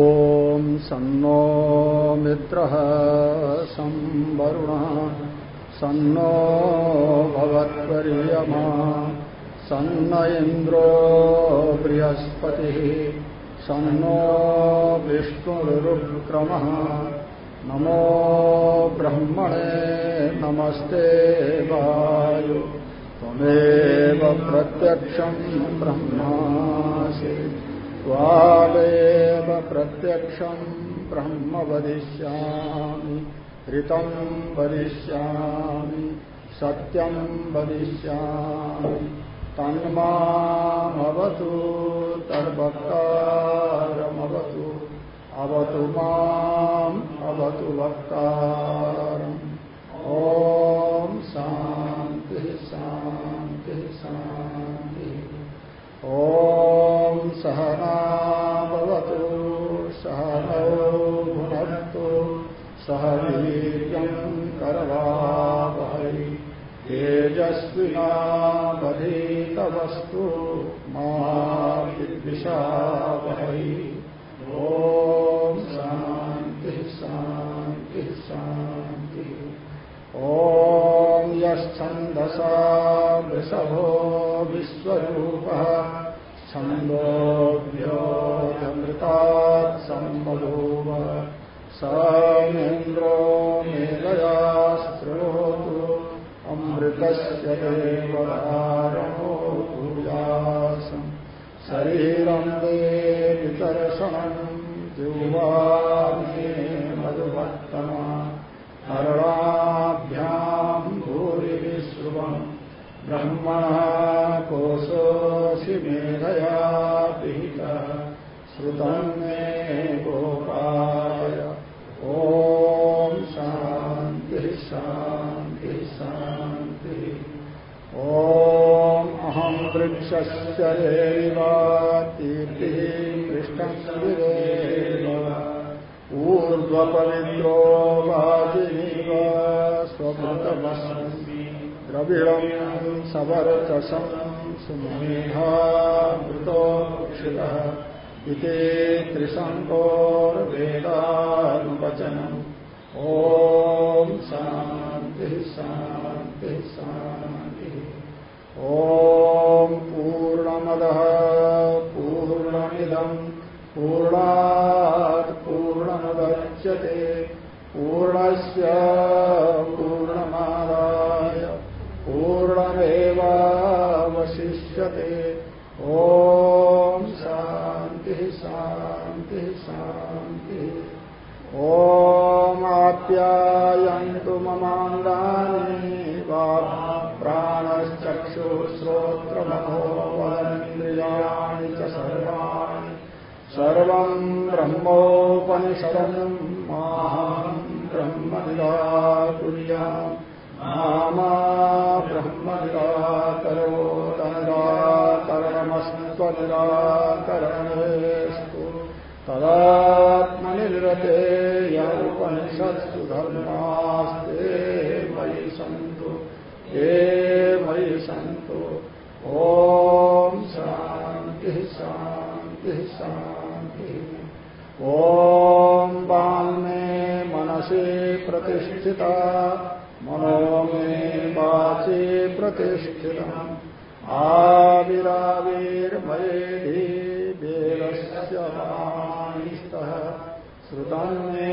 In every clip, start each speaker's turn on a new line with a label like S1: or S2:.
S1: ॐ सन्नो मित्रः संवरुणः, सन्नो भवत्वर्यमा सन्न इन्द्रो बृहस्पतिः, सन्नो विष्णुरुक्रमः नमो ब्रह्मणे नमस्ते वायु, त्वमेव प्रत्यक्षम् ब्रह्मासि। त्वादेव प्रत्यक्षम् ब्रह्म वदिष्यामि ऋतम् वदिष्यामि सत्यम् वदिष्यामि। तन्मामवतु, तद्वक्तारमवतु, अवतु माम्, अवतु वक्तारम्। ॐ शान्तिः शान्तिः शान्तिः। ॐ सहनावतु सहनौ भुनक्तु सह वीर्यम् करवावहै। तेजस्विनावधीतवस्तु मा विद्विषावहै ॐ शान्तिः शान्तिः वृषभो विश्वरूपः। छन्दोऽभ्योऽमृतात् सम्बभूव। समेन्द्रो मेलया स्रोतु अमृतस्य देवदारमो भूयासम् हरणाभ्याम् भूरि विश्रुवम् ब्रह्मणः श्रुतम् मे गोपाय। ॐ शान्तिः शान्तिः शान्तिः। ॐ अहम् वृक्षस्य एव कीर्तिः पृष्ठस्विरेव ऊर्ध्वपवित्रो वाजिनीव सुमेधामृतोक्षितः इति त्रिशङ्कोर्वेदानुवचनम्। ॐ शांति शान्तिः शान्तिः। ॐ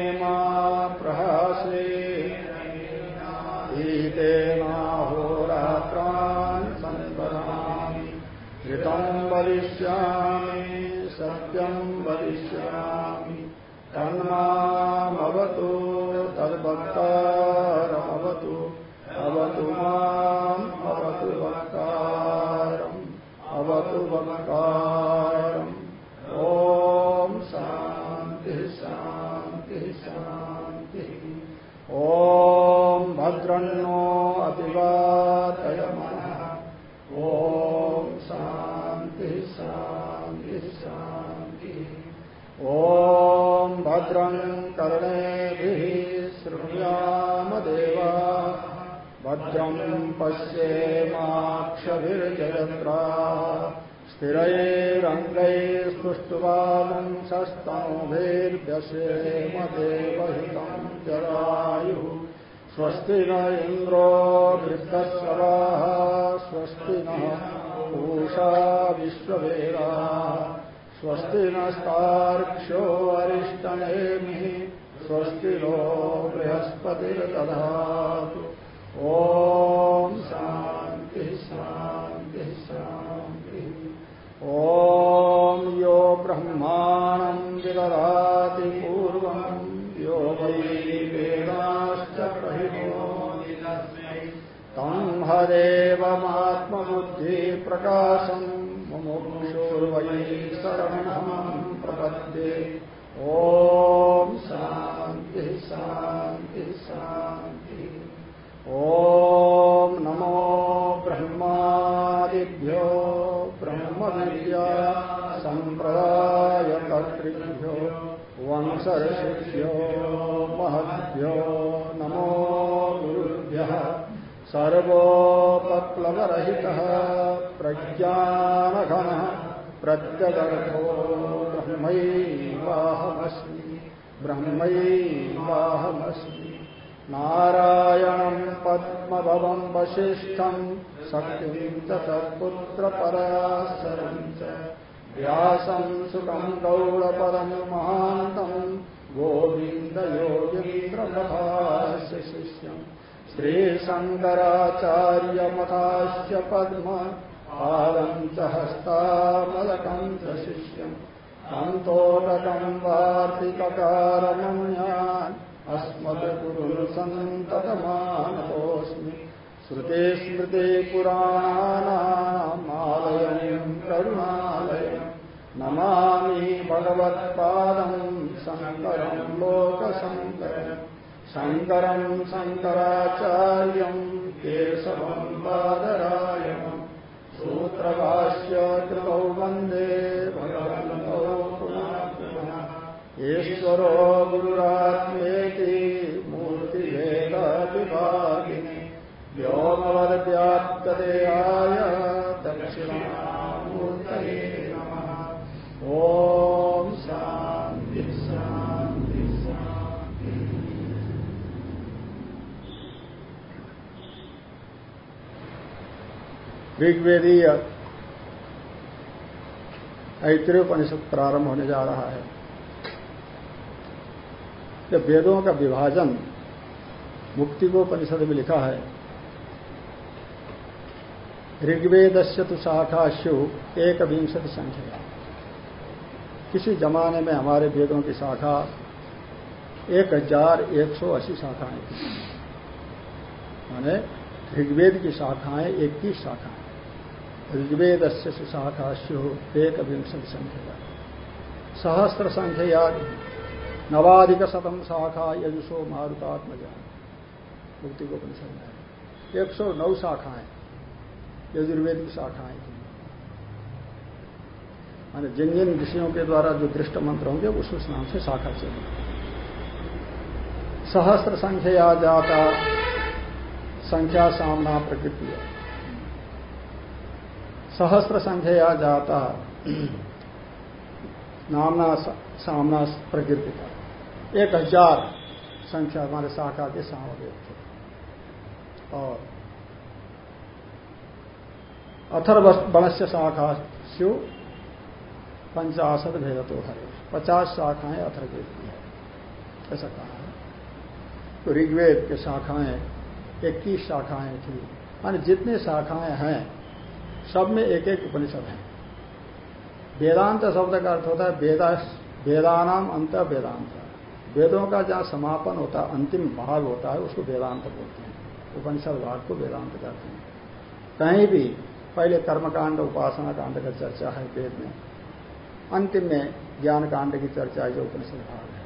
S1: मे मा प्रहासे ईतेनाहोरात्रान् सन्वरामि वदिष्यामि जरायुः। स्वस्ति न इन्द्रो वृद्धस्वराः स्वस्ति नः विश्ववेदाः स्वस्ति नस्तार्क्ष्यो अरिष्टनेमिः स्वस्ति नो बृहस्पतिर्दधातु। ॐ शान्ति शान्ति शान्ति। ॐ यो ब्रह्माणम् विददाति तम् हदेवमात्मबुद्धिप्रकाशम् मुमुक्षुर्वै शरणम् प्रपद्ये। ॐ शान्ति शान्ति शान्ति। ॐ नमो ब्रह्मादिभ्यो ब्रह्मविद्या सम्प्रदायकर्तृभ्यो वंशर्षिभ्यो गुरुभ्यः सर्वोपप्लवरहितः प्रज्ञानघनः प्रत्यगर्थो ब्रह्मैवाहमस्मि ब्रह्मैवाहमस्मि। नारायणम् पद्मभवम् वसिष्ठम् शक्तिम् च तत्पुत्रपराशरम् च। व्यासम् सुखम् गौडपदम् महान्तम् गोविन्दयोगीन्द्रमथास्य शिष्यम् श्रीशङ्कराचार्यमथाश्च पद्म पादम् च हस्तामलकम् च शिष्यम् अन्तोदकम् वार्तिककारमण्यान् अस्मद्गुरुसन्ततमानतोऽस्मि श्रुतिस्मृतिपुराणानामालयम् करुणालयम् नमामि भगवत्पादम् शङ्करम् शङ्करम् शङ्कराचार्यम् केशवम् बादरायणम् सूत्रभाष्य कृतौ वंदे भगवन्तौ पुनः। ईश्वरो गुरुरात्मेति मूर्तिभेदविभागिनि व्योमवद्व्याप्तदेहाय दक्षिणामूर्तये नमः। ॐ शान्ति शान्ति शान्ति ऋग्वेदीय ऐत्रेय उपनिषद प्रारंभ होने जा रहा है। जब वेदों का विभाजन मुक्ति को उपनिषद में लिखा है ऋग्वेद से तो शाखाशु एक विंशति संख्या। किसी जमाने में हमारे वेदों की शाखा एक हज़ार एक सौ अस्सी शाखाएँ थी। माने ऋग्वेद की शाखाएँ इक्कीस शाखाएँ ऋग्वेद से शाखाशु एक विंशति संख्या सहस्त्र संख्या नवाधिक शतम शाखा यजुषो मारुतात्मजा। मुक्ति को उपनिषद में एक सौ नौ शाखाएँ यजुर्वेद की शाखाएँ माने जिन जिन विषयों के द्वारा जो दृष्ट मंत्र होंगे उस उस नाम से शाखा चलेगी सहस्त्र संख्या जाता संख्या सामना प्रकृति है सहस्त्र संख्या जाता। नामना सामना प्रकृति का एक हज़ार संख्या हमारे शाखा के सामवेद थे। और अथर्व वनस्य शाखा शिव पंचाशत भेद तो हरे। पचास शाखाएँ अथर्वेद की है। ऐसा कहा है। तो ऋग्वेद के शाखाएँ, इक्कीस शाखाएँ थी। माने जितने शाखाएँ हैं सब में एक एक उपनिषद है। वेदांत शब्द का अर्थ होता है वेदा वेदानाम अंत वेदांत। वेदों का जहाँ समापन होता है, अंतिम भाग होता है, उसको वेदांत बोलते हैं। उपनिषद भाग को वेदांत कहते हैं। कहीं भी पहले कर्मकांड, उपासना कांड का चर्चा है वेद में। अंतिम में ज्ञान कांड की चर्चा है, जो उपनिषद भाग है।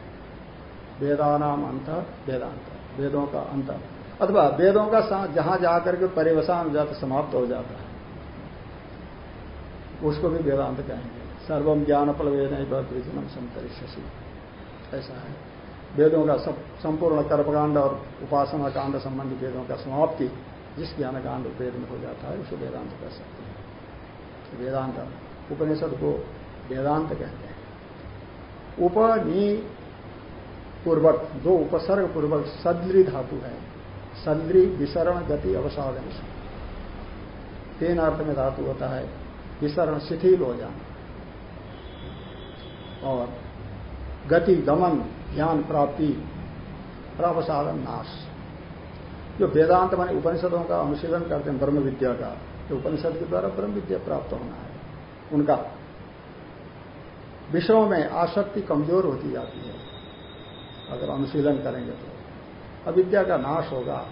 S1: वेदानाम अंत वेदांत, वेदों का अंत। अथवा वेदों का जहाँ जाकर के परिवसान हो जाता समाप्त हो जाता है। उसको भी वेदांत कहेंगे। सर्वम ज्ञान प्लवेन विजनम संतरिष्यसी। ऐसा है। वेदों का सब संपूर्ण कर्मकांड और उपासना कांड संबंधी वेदों का समाप्ति जिस ज्ञान कांड वेद में हो जाता है, उसे वेदांत कह सकते हैं। वेदांत, उपनिषद को वेदांत कहते हैं। उपनी पूर्वक दो उपसर्ग पूर्वक सद्री धातु है सद्री विसरण गति अवसाधन तीन अर्थ में धातु होता है विसरण शिथिल हो जाना और गति, दमन, ज्ञान प्राप्ति और नाश। जो वेदांत माने उपनिषदों का अनुशीलन करते हैं, ब्रह्म विद्या का जो उपनिषद के द्वारा ब्रह्म विद्या प्राप्त होना है। उनका विषयों में आसक्ति कमज़ोर होती जाती है। अगर अनुशीलन करेंगे तो। अविद्या का नाश होगा,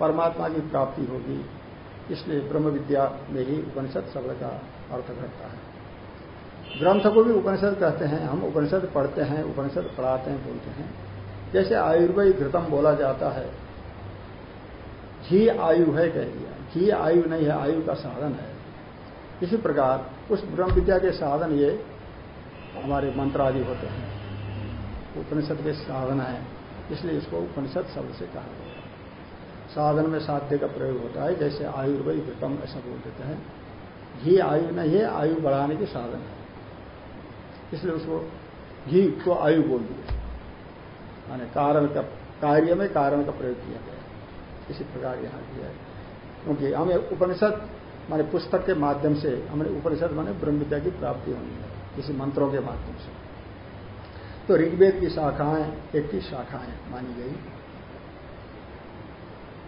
S1: परमात्मा की प्राप्ति होगी। इसलिए ब्रह्म विद्या में ही उपनिषद शब्द का अर्थ करता है। ग्रंथ को भी उपनिषद कहते हैं, हम उपनिषद पढ़ते हैं, उपनिषद पढ़ाते हैं, बोलते हैं। जैसे आयुर्वेद घृतम बोला जाता है, घी आयु है कह दिया। घी आयु नहीं है, आयु का साधन है। इसी प्रकार उस ब्रह्म विद्या के साधन ये हमारे मंत्र आदि होते हैं। उपनिषद के साधन है, इसलिए इसको उपनिषद शब्द से कहा गया। साधन में साध्य का प्रयोग होता है, जैसे आयुर्वेद घृतम ऐसा बोल देते हैं। घी आयु नहीं है, आयु बढ़ाने के साधन है। इसलिए उसको घी को आयु बोल दिया माने कारण का, कार्य में कारण का प्रयोग किया गया इसी प्रकार यहाँ किया है। क्योंकि हमें उपनिषद, माने पुस्तक के माध्यम से, हमें उपनिषद माने ब्रह्म विद्या की प्राप्ति होनी है, किसी मंत्रों के माध्यम से। तो ऋग्वेद की शाखाएँ, एक की शाखाएँ मानी गई।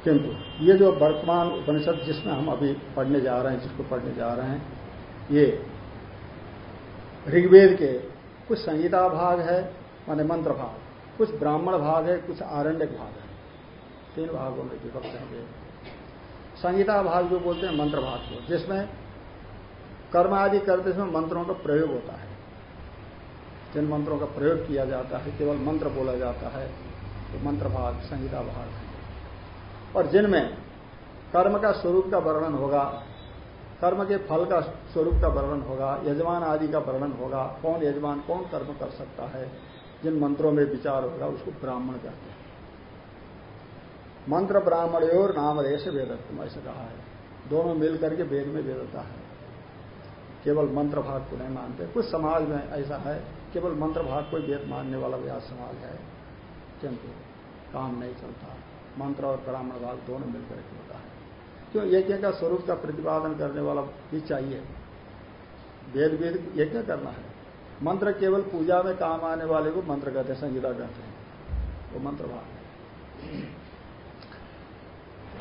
S1: किंतु ये जो वर्तमान उपनिषद जिसमें हम अभी पढ़ने जा रहे हैं, जिसको पढ़ने जा रहे हैं, ये ऋग्वेद के कुछ संहिता भाग है, माने मंत्र भाग, कुछ ब्राह्मण भाग है, कुछ आरण्यक भाग है। तीन भागों में विभक्त है संहिता भाग जो बोलते हैं, मंत्र भाग को, जिसमें कर्म आदि करते समय मंत्रों का प्रयोग होता है। जिन मंत्रों का प्रयोग किया जाता है, केवल मंत्र बोला जाता है तो मंत्र भाग, संहिता भाग है। और जिनमें कर्म का स्वरूप का वर्णन होगा, कर्म के फल का स्वरूप का वर्णन होगा, यजमान आदि का वर्णन होगा, कौन यजमान, कौन कर्म कर सकता है, जिन मंत्रों में विचार होगा, उसको ब्राह्मण कहते हैं। मंत्र ब्राह्मण और नाम रेश वेदत्व ऐसे कहा है। दोनों मिलकर के वेद में वेदता है। केवल मंत्र भाग को नहीं मानते। कुछ समाज में ऐसा है, केवल मंत्र भाग को वेद मानने वाला व्यास समाज है। किंतु काम नहीं चलता। मंत्र और ब्राह्मण भाग दोनों मिलकर के होता है। क्यों? यज्ञ का स्वरूप का प्रतिपादन करने वाला भी चाहिए। वेद वेद यज्ञ करना है। मंत्र केवल पूजा में काम आने वाले को मंत्र कहते हैं संगीता कहते हैं। वो मंत्र भाग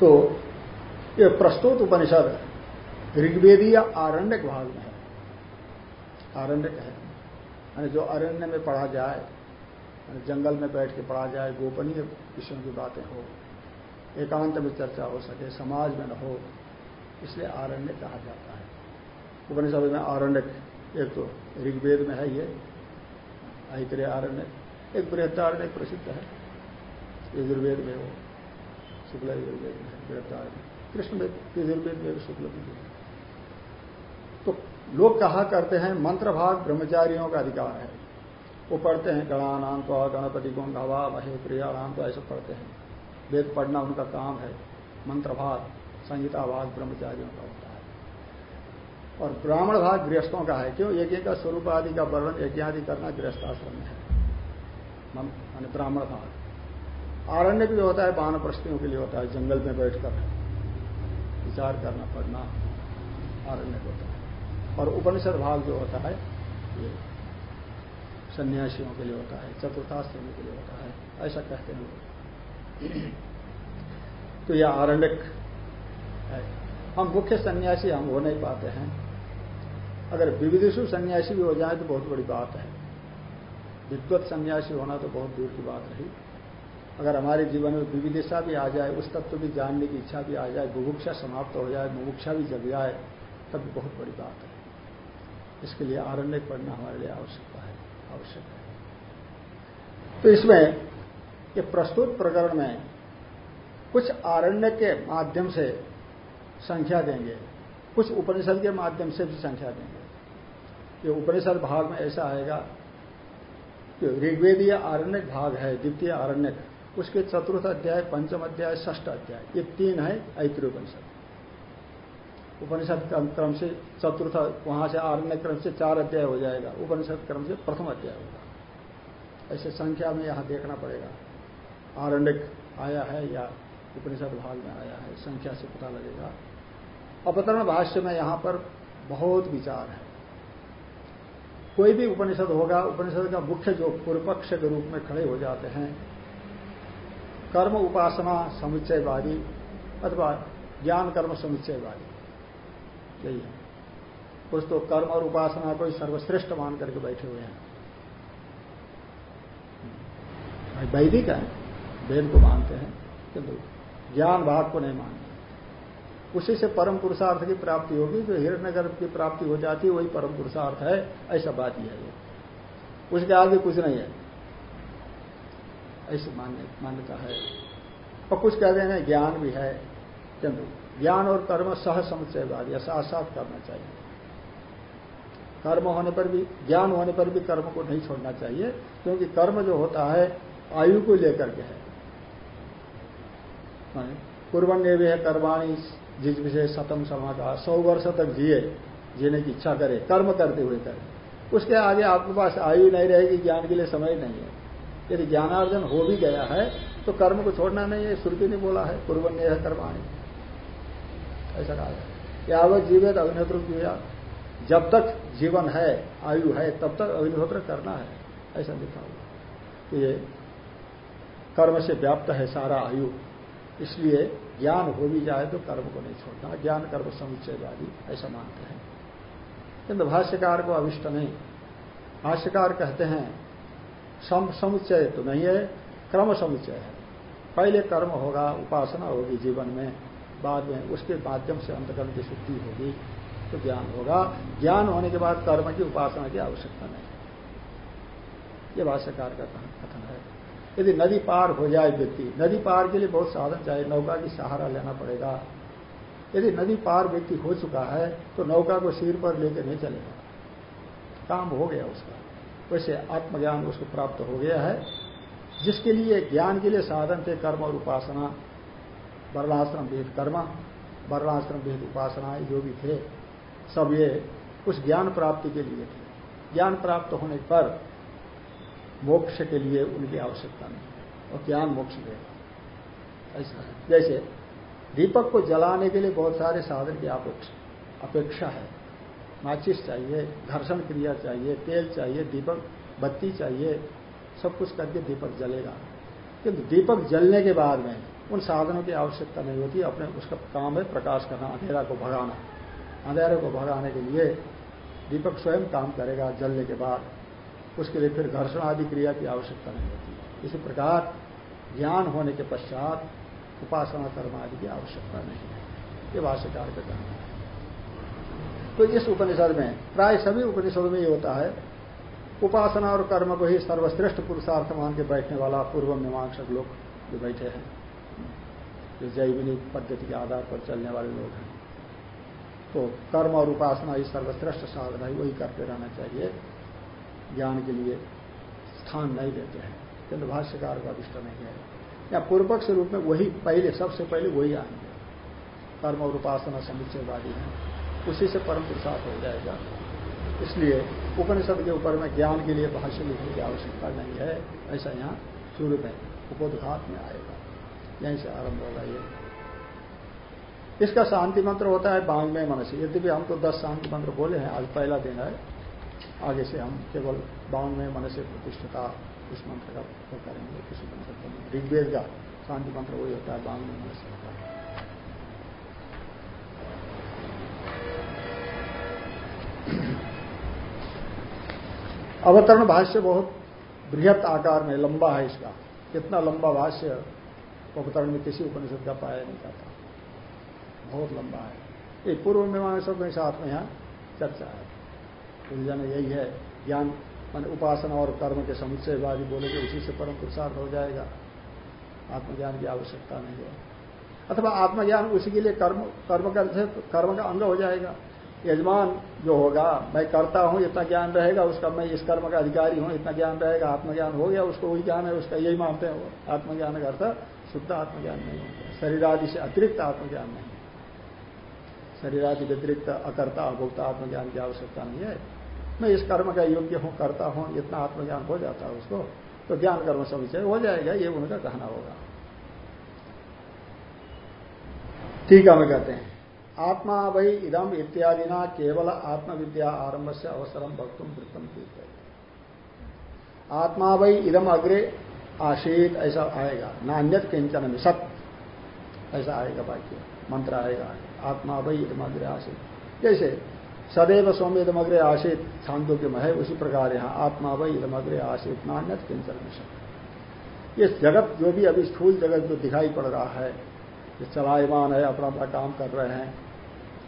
S1: तो ये प्रस्तुत उपनिषद ऋग्वेदी या आरण्यक भाग में है। आरण्यक है। यानी जो अरण्य में पढ़ा जाए जंगल में बैठ के पढ़ा जाए, गोपनीय विषयों की बातें हो एकांत में चर्चा हो सके, समाज में न हो, इसलिए आरण्य कहा जाता है। उपनिषद में आरण्य, एक तो ऋग्वेद में है ये ऐतरे आरण्य, एक बृहदारण्य प्रसिद्ध है, यजुर्वेद में हो, शुक्ल यजुर्वेद में बृहदारण्य। कृष्ण में यजुर्वेद में शुक्ल तो लोग कहा करते हैं, मंत्र भाग ब्रह्मचारियों का अधिकार है। वो पढ़ते हैं गणानाम गणपति को गवा महे प्रियाणाम तो ऐसे पढ़ते हैं। वेद पढ़ना उनका काम है। मंत्र भाग संहिता भाग ब्रह्मचारियों का होता है। और ब्राह्मण भाग गृहस्थों का है। क्यों? यज्ञ का स्वरूप आदि का वर्णन यज्ञ आदि करना गृहस्थाश्रम में है। ब्राह्मण भाग आरण्य भी होता है बान प्रस्तियों के लिए होता है, जंगल में बैठकर विचार करना, पढ़ना, आरण्य होता है। और उपनिषद भाग जो होता है, ये सन्यासियों के लिए होता है, चतुर्थाश्रमी के लिए होता है, ऐसा कहते हैं लोग। तो यह आरण्यक है। हम मुख्य सन्यासी हम हो नहीं पाते हैं। अगर विविधिशु सन्यासी भी हो जाए तो बहुत बड़ी बात है। विद्वत सन्यासी होना तो बहुत दूर की बात रही। अगर हमारे जीवन में विविधिशा भी आ जाए, उस तत्व भी जानने की इच्छा भी आ जाए, बुभुक्षा समाप्त हो जाए मुभुक्षा भी जग जाए तब बहुत बड़ी बात है। इसके लिए आरण्य पढ़ना हमारे लिए आवश्यकता है, आवश्यक है। तो इसमें कि प्रस्तुत प्रकरण में कुछ आरण्य के माध्यम से संख्या देंगे, कुछ उपनिषद के माध्यम से भी संख्या देंगे। ये उपनिषद भाग में ऐसा आएगा कि ऋग्वेदीय आरण्य भाग है, द्वितीय आरण्य उसके चतुर्थ अध्याय, पंचम अध्याय ष्ठ अध्याय, ये तीन है ऐत्रोपनिषद उपनिषद। क्रम से चतुर्थ, वहाँ से आरण्य क्रम से चार अध्याय हो जाएगा, उपनिषद क्रम से प्रथम अध्याय होगा। ऐसे संख्या में यहाँ देखना पड़ेगा। आरण्य आया है या उपनिषद भाग में आया है, संख्या से पता लगेगा। अवतरण भाष्य में यहाँ पर बहुत विचार है। कोई भी उपनिषद होगा, उपनिषद का मुख्य जो पूर्व पक्ष के रूप में खड़े हो जाते हैं, कर्म उपासना समुच्चय समुच्चयवादी अथवा ज्ञान कर्म समुच्चय समुच्चयवादी, यही है। कुछ तो कर्म और उपासना को सर्वश्रेष्ठ मान करके बैठे हुए हैं। वैदिक है। वेद को मानते हैं किंतु ज्ञान भाग को नहीं मानते उसी से परम पुरुषार्थ की प्राप्ति होगी, जो हिरण्य की प्राप्ति हो जाती है, वही परम पुरुषार्थ है, ऐसा बात ही है। उसके आगे कुछ नहीं है। ऐसी मान्यता है। और कुछ कहते हैं, ज्ञान भी है किंतु ज्ञान और कर्म सह समुच्चयवाद, या साथ साथ करना चाहिए। कर्म होने पर भी, ज्ञान होने पर भी कर्म को नहीं छोड़ना चाहिए, क्योंकि कर्म जो होता है, आयु को लेकर के है। पूर्वण्य भी है कर्माणी जिस विषय सतम समा का सौ वर्ष तक जिए जीने की इच्छा करे, कर्म करते हुए करे। उसके आगे आपके पास आयु नहीं रहेगी, ज्ञान के लिए समय नहीं है। यदि ज्ञानार्जन हो भी गया है तो कर्म को छोड़ना नहीं है, श्रुति ने बोला है पूर्वन्य है कर्माणी। ऐसा कहा है। यावत जीवित अग्निहोत्र किया जब तक जीवन है, आयु है, तब तक अग्निहोत्र करना है। ऐसा लिखा हुआ तो ये कर्म से व्याप्त है सारा आयु। इसलिए ज्ञान हो भी जाए तो कर्म को नहीं छोड़ना ज्ञान कर्म समुच्चय समुच्चयवादी, ऐसा मानते हैं। किंतु भाष्यकार को अविष्ट नहीं। भाष्यकार कहते हैं, सम, समुच्चय तो नहीं है, क्रम समुच्चय है। पहले कर्म होगा, उपासना होगी जीवन में, बाद में उसके माध्यम से अंतकर्म की शुद्धि होगी तो ज्ञान होगा। ज्ञान होने के बाद कर्म की उपासना की आवश्यकता नहीं। ये भाष्यकार का कथन है। यदि नदी पार हो जाए व्यक्ति, नदी पार के लिए बहुत साधन चाहिए नौका की सहारा लेना पड़ेगा। यदि नदी पार व्यक्ति हो चुका है तो नौका को सिर पर लेकर नहीं चलेगा। काम हो गया उसका। वैसे आत्मज्ञान उसको प्राप्त हो गया है। जिसके लिए ज्ञान के लिए साधन थे कर्म और उपासना। वर्णाश्रम भेद कर्म, वर्णाश्रम भेद उपासना जो भी थे, सब ये उस ज्ञान प्राप्ति के लिए थे। ज्ञान प्राप्त होने पर मोक्ष के लिए उनकी आवश्यकता नहीं। और ज्ञान मोक्ष देगा ऐसा जैसे दीपक को जलाने के लिए बहुत सारे साधन की अपेक्षा है। माचिस चाहिए, घर्षण क्रिया चाहिए, तेल चाहिए, दीपक, बत्ती चाहिए, सब कुछ करके दीपक जलेगा। किंतु दीपक जलने के बाद में उन साधनों की आवश्यकता नहीं होती। अपने उसका काम है प्रकाश करना, अंधेरा को भगाना। अंधेरे को भगाने के लिए दीपक स्वयं काम करेगा जलने के बाद। उसके लिए फिर घर्षण आदि क्रिया की आवश्यकता नहीं होती। इसी प्रकार ज्ञान होने के पश्चात उपासना कर्म आदि की आवश्यकता नहीं है। ये भाष्यकार का कहना है। तो इस उपनिषद में, प्राय सभी उपनिषदों में ये होता है, उपासना और कर्म को ही सर्वश्रेष्ठ पुरुषार्थ मान के बैठने वाला पूर्व मीमांसक लोग जो बैठे हैं, जो जैविनिक पद्धति के आधार पर चलने वाले लोग हैं। तो कर्म और उपासना ही सर्वश्रेष्ठ साधन है, वही करते रहना चाहिए। ज्ञान के लिए स्थान नहीं देते हैं। किंतु भाष्यकार का अभिष्ट नहीं है। या पूर्वक रूप में वही पहले, सबसे पहले वही आएँगे। कर्म और उपासना समुच्चयवादी हैं। उसी से परम पुरुषार्थ हो जाएगा। इसलिए उपनिषद के ऊपर में ज्ञान के लिए भाष्य लिखने की आवश्यकता नहीं है। ऐसा यहाँ शुरू में उपोदघात में आएगा। यहीं से आरंभ होगा ये। इसका शांति मंत्र होता है बांग में मनुष्य यद्यपि हम तो दस शांति मंत्र बोले हैं, आज पहला दिन है। आगे से हम केवल बांग में मनुष्य प्रतिष्ठता इस मंत्र का करेंगे, किसी मंत्र ऋग्वेद का शांति मंत्र वही होता है बांग में मनुष्य होता है। अवतरण भाष्य बहुत बृहत आकार में लंबा है इसका। इतना लंबा भाष्य अवतरण में किसी उपनिषद का पाया नहीं जाता। बहुत लंबा है। ये पूर्व मीमांसा में साथ में यहाँ चर्चा है। उलझन यही है। ज्ञान मान उपासना और कर्म के समुच्चयवादी बोले कि उसी से परम पुरुषार्थ हो जाएगा। आत्मज्ञान की आवश्यकता नहीं है। अथवा आत्मज्ञान उसी के लिए कर्म कर्म करते कर्म का अंग हो जाएगा। यजमान जो होगा, मैं करता हूँ, इतना ज्ञान रहेगा, उसका मैं इस कर्म का अधिकारी हूँ, इतना ज्ञान रहेगा, आत्मज्ञान हो गया, उसको वही ज्ञान है, उसका यही मानते हैं वो। आत्मज्ञान का अर्थ शुद्ध आत्मज्ञान नहीं होता। शरीर आदि से अतिरिक्त आत्मज्ञान नहीं। शरीर आदि व्यतिरिक्त अकर्ता, अभोक्ता आत्मज्ञान की आवश्यकता नहीं है। मैं इस कर्म का योग्य हूँ, करता हूँ, इतना आत्मज्ञान हो जाता है उसको तो ज्ञान कर्म समुचय हो जाएगा, ये उनका कहना होगा। ठीक है, हमें कहते हैं। आत्मा वही इदम इत्यादि ना केवल आत्मविद्या आरंभ से अवसरम भक्तुम वृत्तम आत्मा वही इदम अग्रे आशीत ऐसा आएगा। नान्यत किंचन में सत ऐसा आएगा वाक्य, मंत्र आएगा। आत्मा वही इदम अग्रे आशीत जैसे सदैव सौम्य इदमग्रे आशित छांदो के मह उसी प्रकार यहाँ आत्मा वही इदमग्रे आशित नान्यत किंचन में ये जगत जो भी अभी स्थूल जगत जो दिखाई पड़ रहा है ये चलायमान है, अपना अपना काम कर रहे हैं,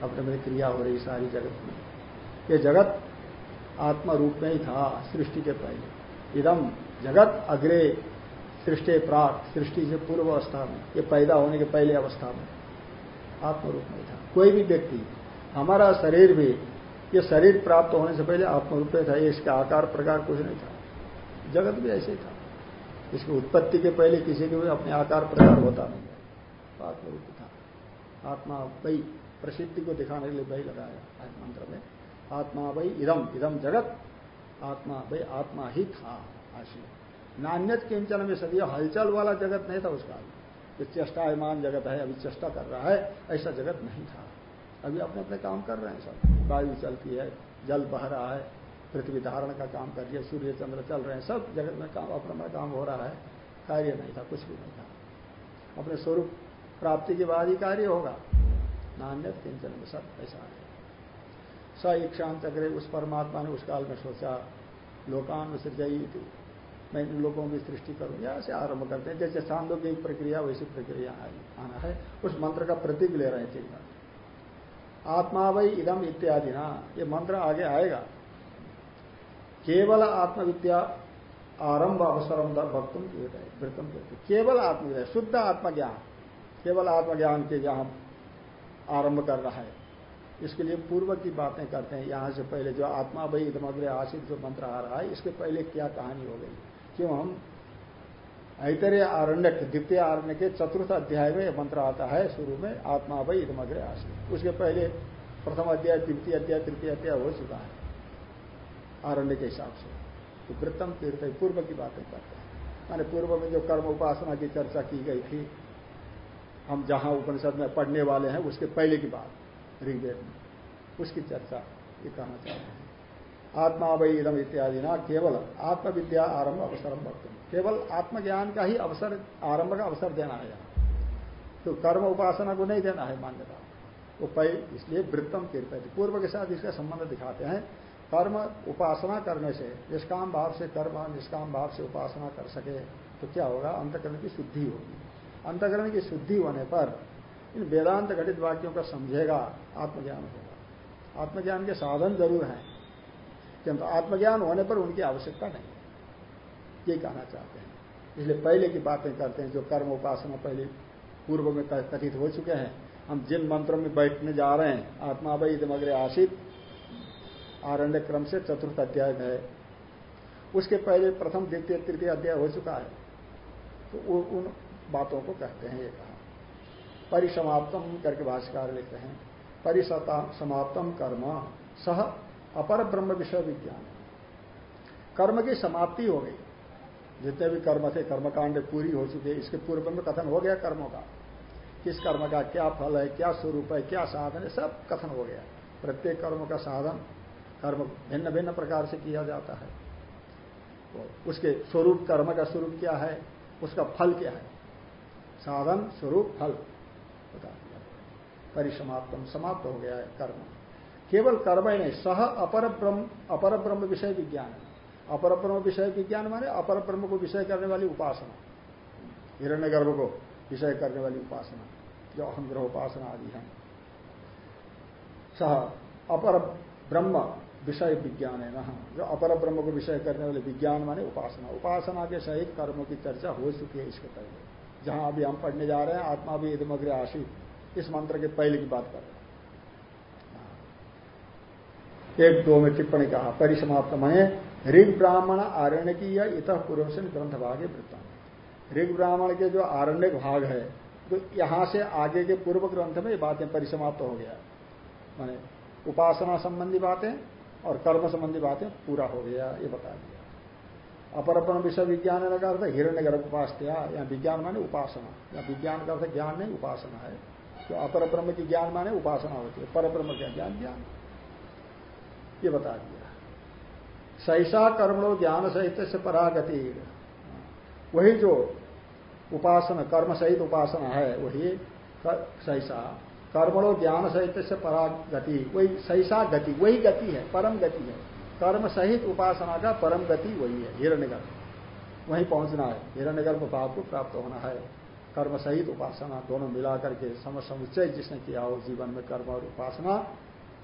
S1: अपने अपनी क्रिया हो रही सारी जगत में, ये जगत आत्मा रूप में ही था, सृष्टि के पहले। इदम जगत अग्रे सृष्टि प्राप्त सृष्टि से पूर्व अवस्था में, ये पैदा होने के पहले अवस्था में, आत्म रूप में था। कोई भी व्यक्ति, हमारा शरीर भी ये शरीर प्राप्त होने से पहले आत्मरूप था, ये इसका आकार प्रकार कुछ नहीं था। जगत भी ऐसे ही था। इसकी उत्पत्ति के पहले किसी के भी अपने आकार प्रकार होता नहीं है तो आत्मरूप था। आत्मा वही प्रसिद्धि को दिखाने के लिए वही लगाया मंत्र में। आत्मा वही इदम इदम जगत। आत्मा भाई आत्मा ही था आशी नान्यत किंचन में सदी हलचल वाला जगत नहीं था उसका। चेष्टायमान जगत है अभी चेष्टा कर रहा है, ऐसा जगत नहीं था। अभी अपने अपने काम कर रहे हैं सब। वायु चलती है, जल बह रहा है, पृथ्वी धारण का काम कर रही है, सूर्य, चंद्र चल रहे हैं, सब जगत में काम, अपना अपना काम हो रहा है। कार्य नहीं था, कुछ भी नहीं था। अपने स्वरूप प्राप्ति के बाद ही कार्य होगा। नान्य किंचन में सब ऐसा है। स इच्छान चक्रे उस परमात्मा ने उस काल में सोचा लोकान सृजई थी मैं इन लोगों की सृष्टि करूँ, यहाँ से आरंभ करते हैं। जैसे चांदों की प्रक्रिया, वैसी प्रक्रिया आना है। उस मंत्र का प्रतीक ले रहे हैं चिंतन आत्मा वही इदम इत्यादि ना ये मंत्र आगे आएगा। केवल आत्मविद्या आरंभ अवसरम भक्तुम वृतम केवल आत्मविद्या, शुद्ध आत्मज्ञान। केवल आत्मज्ञान के जहाँ आरंभ कर रहा है। इसके लिए पूर्व की बातें करते हैं। यहाँ से पहले जो आत्मा वही इदमग्र आशित जो मंत्र आ रहा है, इसके पहले क्या कहानी हो गई? क्यों हम ऐतरे आरण्य द्वितीय आरण्य के चतुर्थ अध्याय में मंत्र आता है, शुरू में, आत्मा भाई इधमग्रे आशी उसके पहले प्रथम अध्याय, द्वितीय अध्याय, तृतीय अध्याय हो चुका है, आरण्य के हिसाब से। तो वृत्तम तीर्थ पूर्व की बातें करते हैं। माने पूर्व में जो कर्म उपासना की चर्चा की गई थी, हम जहाँ उपनिषद में पढ़ने वाले हैं, उसके पहले की बात, ऋग्वेद में। उसकी चर्चा ये कहना चाहते हैं। आत्मा वही इदम इत्यादि ना केवल आत्मविद्या आरंभ अवसर वक्त केवल आत्मज्ञान का ही अवसर, आरंभ का अवसर देना है यहाँ। तो कर्म उपासना को नहीं देना है मान्यता। पै, इसलिए वृत्तम तीर्थ पूर्व के साथ इसका संबंध दिखाते हैं। कर्म उपासना करने से, निष्काम भाव से कर्म, निष्काम भाव से उपासना कर सके तो क्या होगा? अंतकरण की शुद्धि होगी। अंतकरण की शुद्धि होने पर इन वेदांत घटित वाक्यों का समझेगा, आत्मज्ञान होगा। आत्मज्ञान के साधन ज़रूर हैं। किंतु आत्मज्ञान होने पर उनकी आवश्यकता नहीं ये कहना चाहते हैं। इसलिए पहले की बातें करते हैं, जो कर्म उपासना पहले पूर्व में कथित हो चुके हैं। हम जिन मंत्रों में बैठने जा रहे हैं, आत्मा भाई इधमग्रे आशित आरण्य क्रम से चतुर्थ अध्याय है। उसके पहले प्रथम द्वितीय, तृतीय अध्याय हो चुका है। तो उन बातों को कहते हैं, ये कहा। परिसमाप्तम करके भाष्यकार लिखते हैं। परिसमाप्तम कर्म, सह अपर ब्रह्म विषय विज्ञान। कर्म की समाप्ति हो गई। जितने भी कर्म थे, कर्मकांड पूरी हो चुके, इसके पूर्व में कथन हो गया कर्मों का। किस कर्म का, क्या फल है, क्या स्वरूप है, क्या साधन है, सब कथन हो गया। प्रत्येक कर्म का साधन, कर्म भिन्न भिन्न प्रकार से किया जाता है। तो उसके स्वरूप, कर्म का स्वरूप क्या है, उसका फल क्या है? साधन, स्वरूप, फल। बता दिया। परिसमाप्तम, समाप्त हो गया है कर्म। केवल कर्म ही नहीं, सह अपर ब्रह्म अपर ब्रह्म विषय विज्ञान। अपर ब्रह्म विषय विज्ञान माने अपर ब्रह्म को विषय करने वाली उपासना। हिरण्य गर्भ को विषय करने वाली उपासना, जो अहम ग्रह उपासना आदि है। सह अपर ब्रह्म विषय विज्ञान है ना, जो अपर ब्रह्म को विषय करने वाले विज्ञान माने उपासना। उपासना के सहित कर्मों की चर्चा हो चुकी है इसके पहले। जहाँ अभी हम पढ़ने जा रहे हैं, आत्मा भी इधमग्र आशित इस मंत्र के पहले की बात कर रहे हैं। एक दो में टिप्पणी कहा। परिसमाप्त मने, ऋग ब्राह्मण आरण्य की या इत पूर्व से ग्रंथ भागे वृत्तांत ऋग ब्राह्मण के जो आरण्य भाग है तो यहाँ से आगे के पूर्व ग्रंथ में ये बातें परिसमाप्त हो गया। माने उपासना संबंधी बातें और कर्म संबंधी बातें पूरा हो गया, ये बता दिया। अपर ब्रह्म विषय विज्ञान का अर्थ हिरण्य गर्भ उपास्या, या विज्ञान माने उपासना। या विज्ञान का अर्थ ज्ञान नहीं, उपासना है। तो अपर ब्रह्म की ज्ञान माने, उपासना होती है। पर ब्रह्म क्या? ज्ञान ज्ञान। ये बता दिया। सैसा कर्मणो ज्ञान सहित से परागति। वही जो उपासना, कर्म सहित उपासना है, वही सैसा कर्मणो ज्ञान सहित से परागति। वही सैसा गति, वही गति है, परम गति है। कर्म सहित उपासना का परम गति वही है, हिरण्यगर्भ। वहीं पहुँचना है, हिरण्यगर्भ भाव को प्राप्त होना है। कर्म सहित उपासना, दोनों मिलाकर के सम समुच्चय जिसने किया हो जीवन में कर्म और उपासना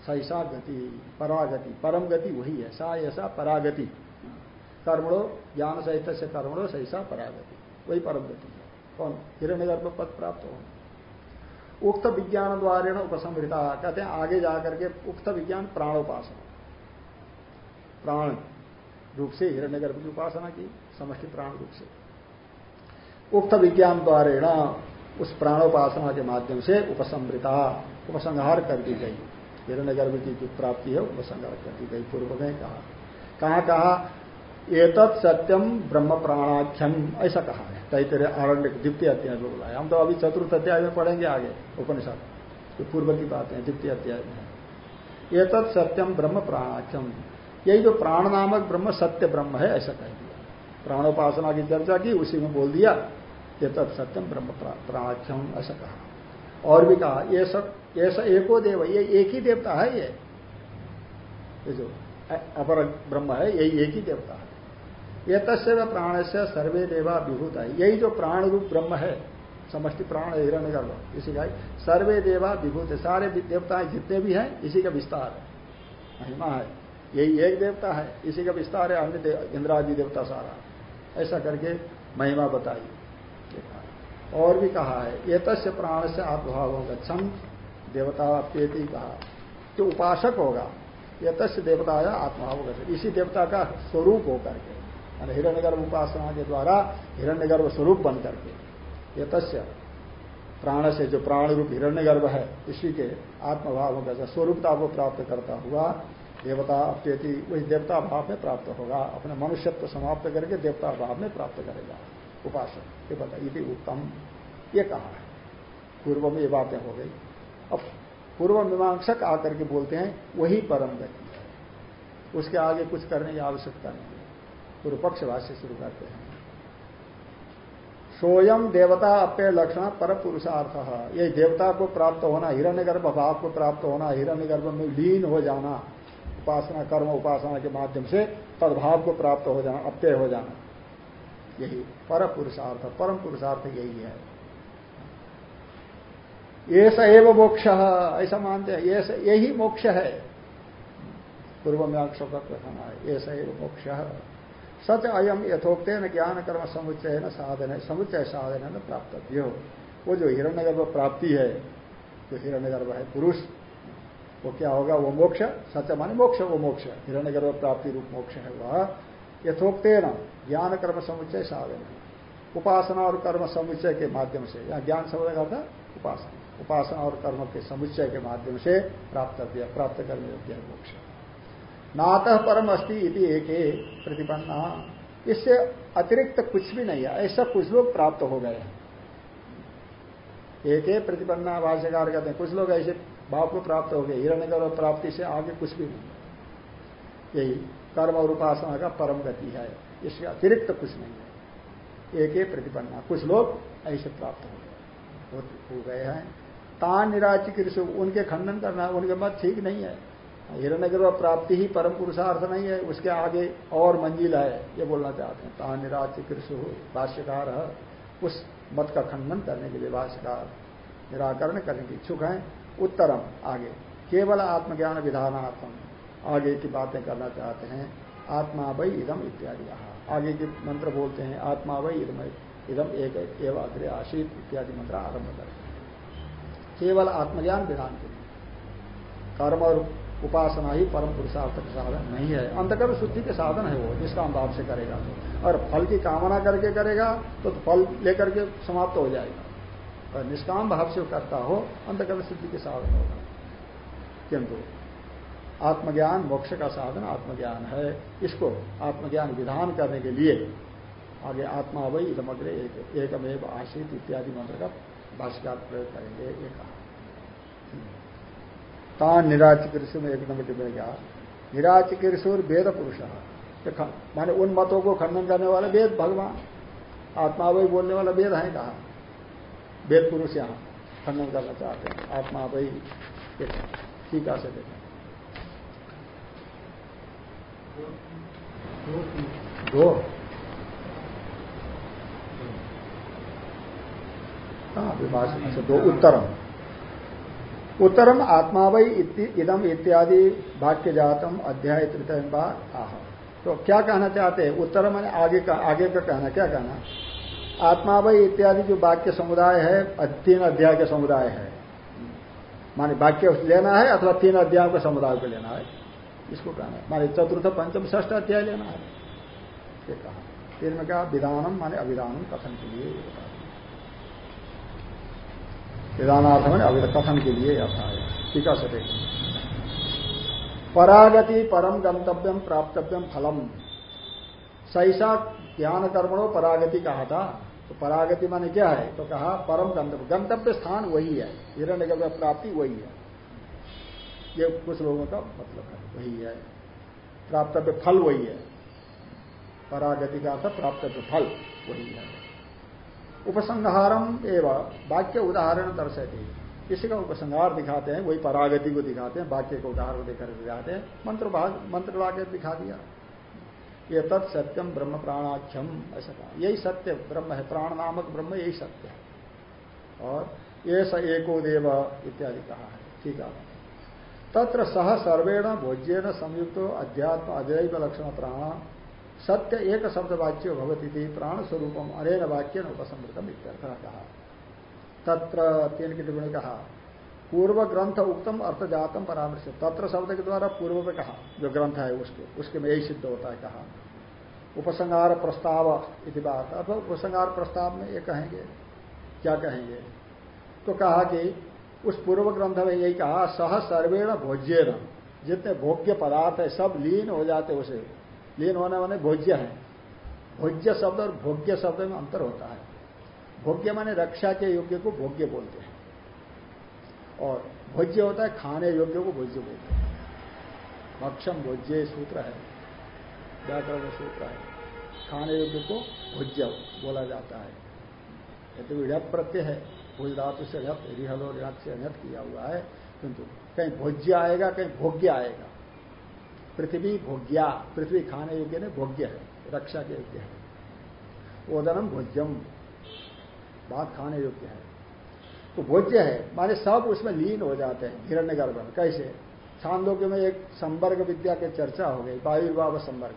S1: सैसा गति, परागति, परम गति वही है। सा ऐसा परागति। कर्मणो ज्ञान सहित से कर्मणो सैसा परागति। वही परम गति है। कौन? हिरण्यगर्भ पद प्राप्त हो। उक्त विज्ञान द्वारा उपसमृता कहते हैं, आगे जाकर के उक्त विज्ञान प्राणोपासना। प्राण रूप से हिरण्यगर्भ की उपासना की, समष्टि प्राण रूप से। उक्त विज्ञान द्वारा उस प्राणोपासना के माध्यम से उपसमृता उपसंहार कर दी गई। हिरण्यगर्भ की जो प्राप्ति है उपसंहार कर दी गई पूर्व में कहा। कहा कहा, एतत् सत्यम ब्रह्म प्राणाख्यम ऐसा कहा है। तैतरे आरण्य द्वितीय अध्याय में बोला है। हम तो अभी चतुर्थ अध्याय में पढ़ेंगे आगे, उपनिषद। तो पूर्व की बात है, द्वितीय अध्याय में एतत् सत्यम ब्रह्म प्राणाख्यम यही जो प्राण नामक ब्रह्म सत्य ब्रह्म है, ऐसा कह दिया। प्राणोपासना की चर्चा की, उसी में बोल दिया ये तब सत्यम ब्रह्म प्राणाख्यम ऐसा कहा। और भी कहा, ये सब ऐसा एको देव, ये एक ही देवता है ये। ये जो अपर ब्रह्म है यही एक ही देवता है। ये तस्व प्राण से सर्वे देवा विभूत है। यही जो प्राण रूप ब्रह्म है, समष्टि प्राण हिरण्य गर्भ, इसी का सर्वे देवा विभूत है सारे देवताएँ जितने भी हैं, इसी का विस्तार है। महिमा है। यही एक देवता है, इसी का विस्तार है, अन्य इंद्रादि देवता सारा। ऐसा करके महिमा बताई। और भी कहा है ये तस्य प्राण से आत्मभाव होगा छंद देवता पेटी कहा। जो उपासक होगा ये तस्य देवता या आत्मभाव होगा इसी देवता का स्वरूप होकर के हिरण्य गर्भ उपासना के द्वारा हिरण्य गर्भ स्वरूप बन करके ये तस्य प्राण से जो प्राण रूप हिरण्य गर्भ है, इसी के आत्मभाव होगा स्वरूपता को प्राप्त करता हुआ देवता अप्यति वही देवता भाव में प्राप्त होगा, अपने मनुष्यत्व समाप्त करके देवता भाव में प्राप्त करेगा। उपासक। ये बता ये उत्तम। ये कहा है? पूर्व में ये बातें हो गई। अब पूर्व मीमांसक आकर के बोलते हैं, वही परम गति है। उसके आगे कुछ करने की आवश्यकता नहीं है। पूर्व पक्ष भाष्य शुरू करते हैं। सोयम देवता अप्य लक्षण पर पुरुषार्थ ये देवता को प्राप्त होना, हिरण्यगर्भ भाव को प्राप्त होना, हिरण्यगर्भ में लीन हो जाना, उपासना, कर्म उपासना के माध्यम से तदभाव को प्राप्त हो जाना अप्यय हो जाना। यही पर पुरुषार्थ परम पुरुषार्थ यही है। ऐसा एवं मोक्ष, ऐसा मानते हैं यही मोक्ष है। पूर्व में का कथन है ऐसा एवं मोक्ष। सच अयम यथोक्त न ज्ञान कर्म समुच्चय न साधन है समुच्चय साधन है न प्राप्तव्य। हो वो जो हिरण्यगर्भ प्राप्ति है, जो हिरण्यगर्भ है पुरुष, वो क्या होगा? वो मोक्ष, सच माने मोक्ष, वो मोक्ष। हिरण्य गर्भ प्राप्ति रूप मोक्ष है वह। यथोक्त न ज्ञान कर्म समुच्चय साधन। उपासना और कर्म समुच्चय के माध्यम से। या ज्ञान शब्द का उपासना। उपासना और कर्म के समुच्चय के माध्यम से प्राप्त प्राप्त करने योग्य मोक्ष। नातः परम अस्थि इति एक प्रतिपन्ना। इससे अतिरिक्त कुछ भी नहीं है। ऐसा कुछ लोग प्राप्त हो गए एक प्रतिपन्ना भाष्यकार कहते हैं, कुछ लोग ऐसे भाव को प्राप्त हो गए। हिरण्य प्राप्ति से आगे कुछ भी नहीं। यही कर्म और उपासना का परम गति है। इसके अतिरिक्त कुछ नहीं है। एक ही प्रतिपन्ना। कुछ लोग ऐसे प्राप्त हो गए। हो गए हैं। तान निराचित उनके खंडन करना, उनके मत ठीक नहीं है। हिरण्य प्राप्ति ही परम पुरुषार्थ नहीं है। उसके आगे और मंजिल है। ये बोलना चाहते हैं, तान निराचित भाष्यकार उस मत का खंडन करने के लिए भाष्यकार निराकरण करने के इच्छुक है। उत्तरम आगे। केवल आत्मज्ञान विधानार्थम आगे की बातें करना चाहते हैं। आत्मा वही इदम इत्यादि आगे के मंत्र बोलते हैं, आत्मा वही इदम इदम एक एवं अग्रे आशीत इत्यादि मंत्र आरंभ करते हैं केवल आत्मज्ञान विधान के लिए। कर्म और उपासना ही परम पुरुषार्थ का साधन नहीं है। अंतकर्म शुद्धि के साधन है वो निष्काम भाव से करेगा तो। और फल की कामना करके करेगा तो फल लेकर के समाप्त हो जाएगा। निष्काम भाव से करता हो अंतकर्म सिद्धि के साधन होगा। किंतु आत्मज्ञान मोक्ष का साधन आत्मज्ञान है। इसको आत्मज्ञान विधान करने के लिए आगे आत्मा वही समग्र एक, एकमेव आश्रित इत्यादि मंत्र का भाष्यकार प्रयोग करेंगे। ये कहा। में एक नंबर टिप्पणी क्या निराचिकृषुर वेद पुरुष। माने उन मतों को खंडन करने वाले वेद भगवान। आत्मा वही बोलने वाला वेद है कहा। वेद पुरुष यहाँ खंडन करना चाहते हैं। आत्मा वही टीका से देखा दो। विभाषण दो। उत्तरम। उत्तरम आत्मा वही इदम इत्यादि वाक्य जातम अध्याय तृतीय बार आह। तो क्या कहना चाहते हैं? उत्तर मैंने आगे का आगे का कहना। क्या कहना? आत्मा वही इत्यादि जो वाक्य समुदाय है तीन अध्याय के समुदाय है। माने वाक्य लेना है अथवा तीन अध्याय के समुदाय को लेना है। इसको कहना है। माने चतुर्थ पंचम ष्ठ अध्याय लेना है। ये कहा। तीन में कहा, विधानम माने अभिधानम कथन के लिए विधानार्थ मैंने कथन के लिए यथा है। टीका से देखें परागति परम गंतव्यम प्राप्तव्यम फलम। सैसा ज्ञान कर्मणों परागति कहा था। तो परागति माने क्या है? तो कहा, परम गंतव्य गंतव्य स्थान वही है। हिरण्य प्राप्ति वही है। ये कुछ लोगों का मतलब है, वही है। प्राप्तव्य फल वही है। परागति का अर्थ प्राप्तव्य फल वही है। उपसंहारम एवं, वाक्य उदाहरण दर्शती किसी का उपसंहार दिखाते हैं, वही परागति को दिखाते हैं, वाक्य का उदाहरण देकर दिखाते हैं, मंत्र भाग, मंत्र वाक्य दिखा दिया। ये तत् सत्यम ब्रह्म प्राणाख्यम ऐसा कहा। यही सत्य ब्रह्म है, प्राण नामक ब्रह्म यही सत्य है। और ये स एको देव इत्यादि कहा है। ठीक है। तत्र सह सर्वेण भोज्यन संयुक्त अध्यात्म अजैव लक्षण प्राण सत्य एक शब्द वाच्य भवती प्राण स्वरूपम अरेन वाक्य उपसमृतम इत्यर्थ। कहा तत्र तीन की टिप्पणी कहा पूर्व ग्रंथ उत्तम अर्थ जातम परामर्श तत्र शब्द के द्वारा पूर्व में कहा जो ग्रंथ है उसके उसके में यही सिद्ध होता है कहा। उपसंहार प्रस्ताव इति बात। अथवा उपसंहार प्रस्ताव में ये कहेंगे, क्या कहेंगे? तो कहा कि उस पूर्व ग्रंथ में यही कहा, सह सर्वेण भोज्य न जितने भोग्य पदार्थ है, सब लीन हो जाते उसे। लीन होने वाले भोज्य है। भोज्य शब्द और भोग्य शब्द में अंतर होता है। भोग्य माने रक्षा के योग्य को भोग्य बोलते हैं। और भोज्य होता है खाने योग्य को भोज्य बोलते हैं। भक्षम भोज्य सूत्र है। व्याकरण सूत्र है। खाने योग्य को भोज्य बोला जाता है। यदि ऋप प्रत्यय है। भोज धातु से ऋप रिहल और ऋप से अनत किया हुआ है, किंतु कहीं भोज्य आएगा, कहीं भोग्य आएगा। पृथ्वी भोग्या, पृथ्वी खाने योग्य नहीं, भोग्य है, रक्षा के योग्य है। ओदनम भोज्यम बात खाने योग्य है। तो भोज्य है, माने सब उसमें लीन हो जाते हैं हिरण्य गर्भ कैसे? छांदोग्य में एक संवर्ग विद्या की चर्चा हो गई वायुर्भाव संवर्ग।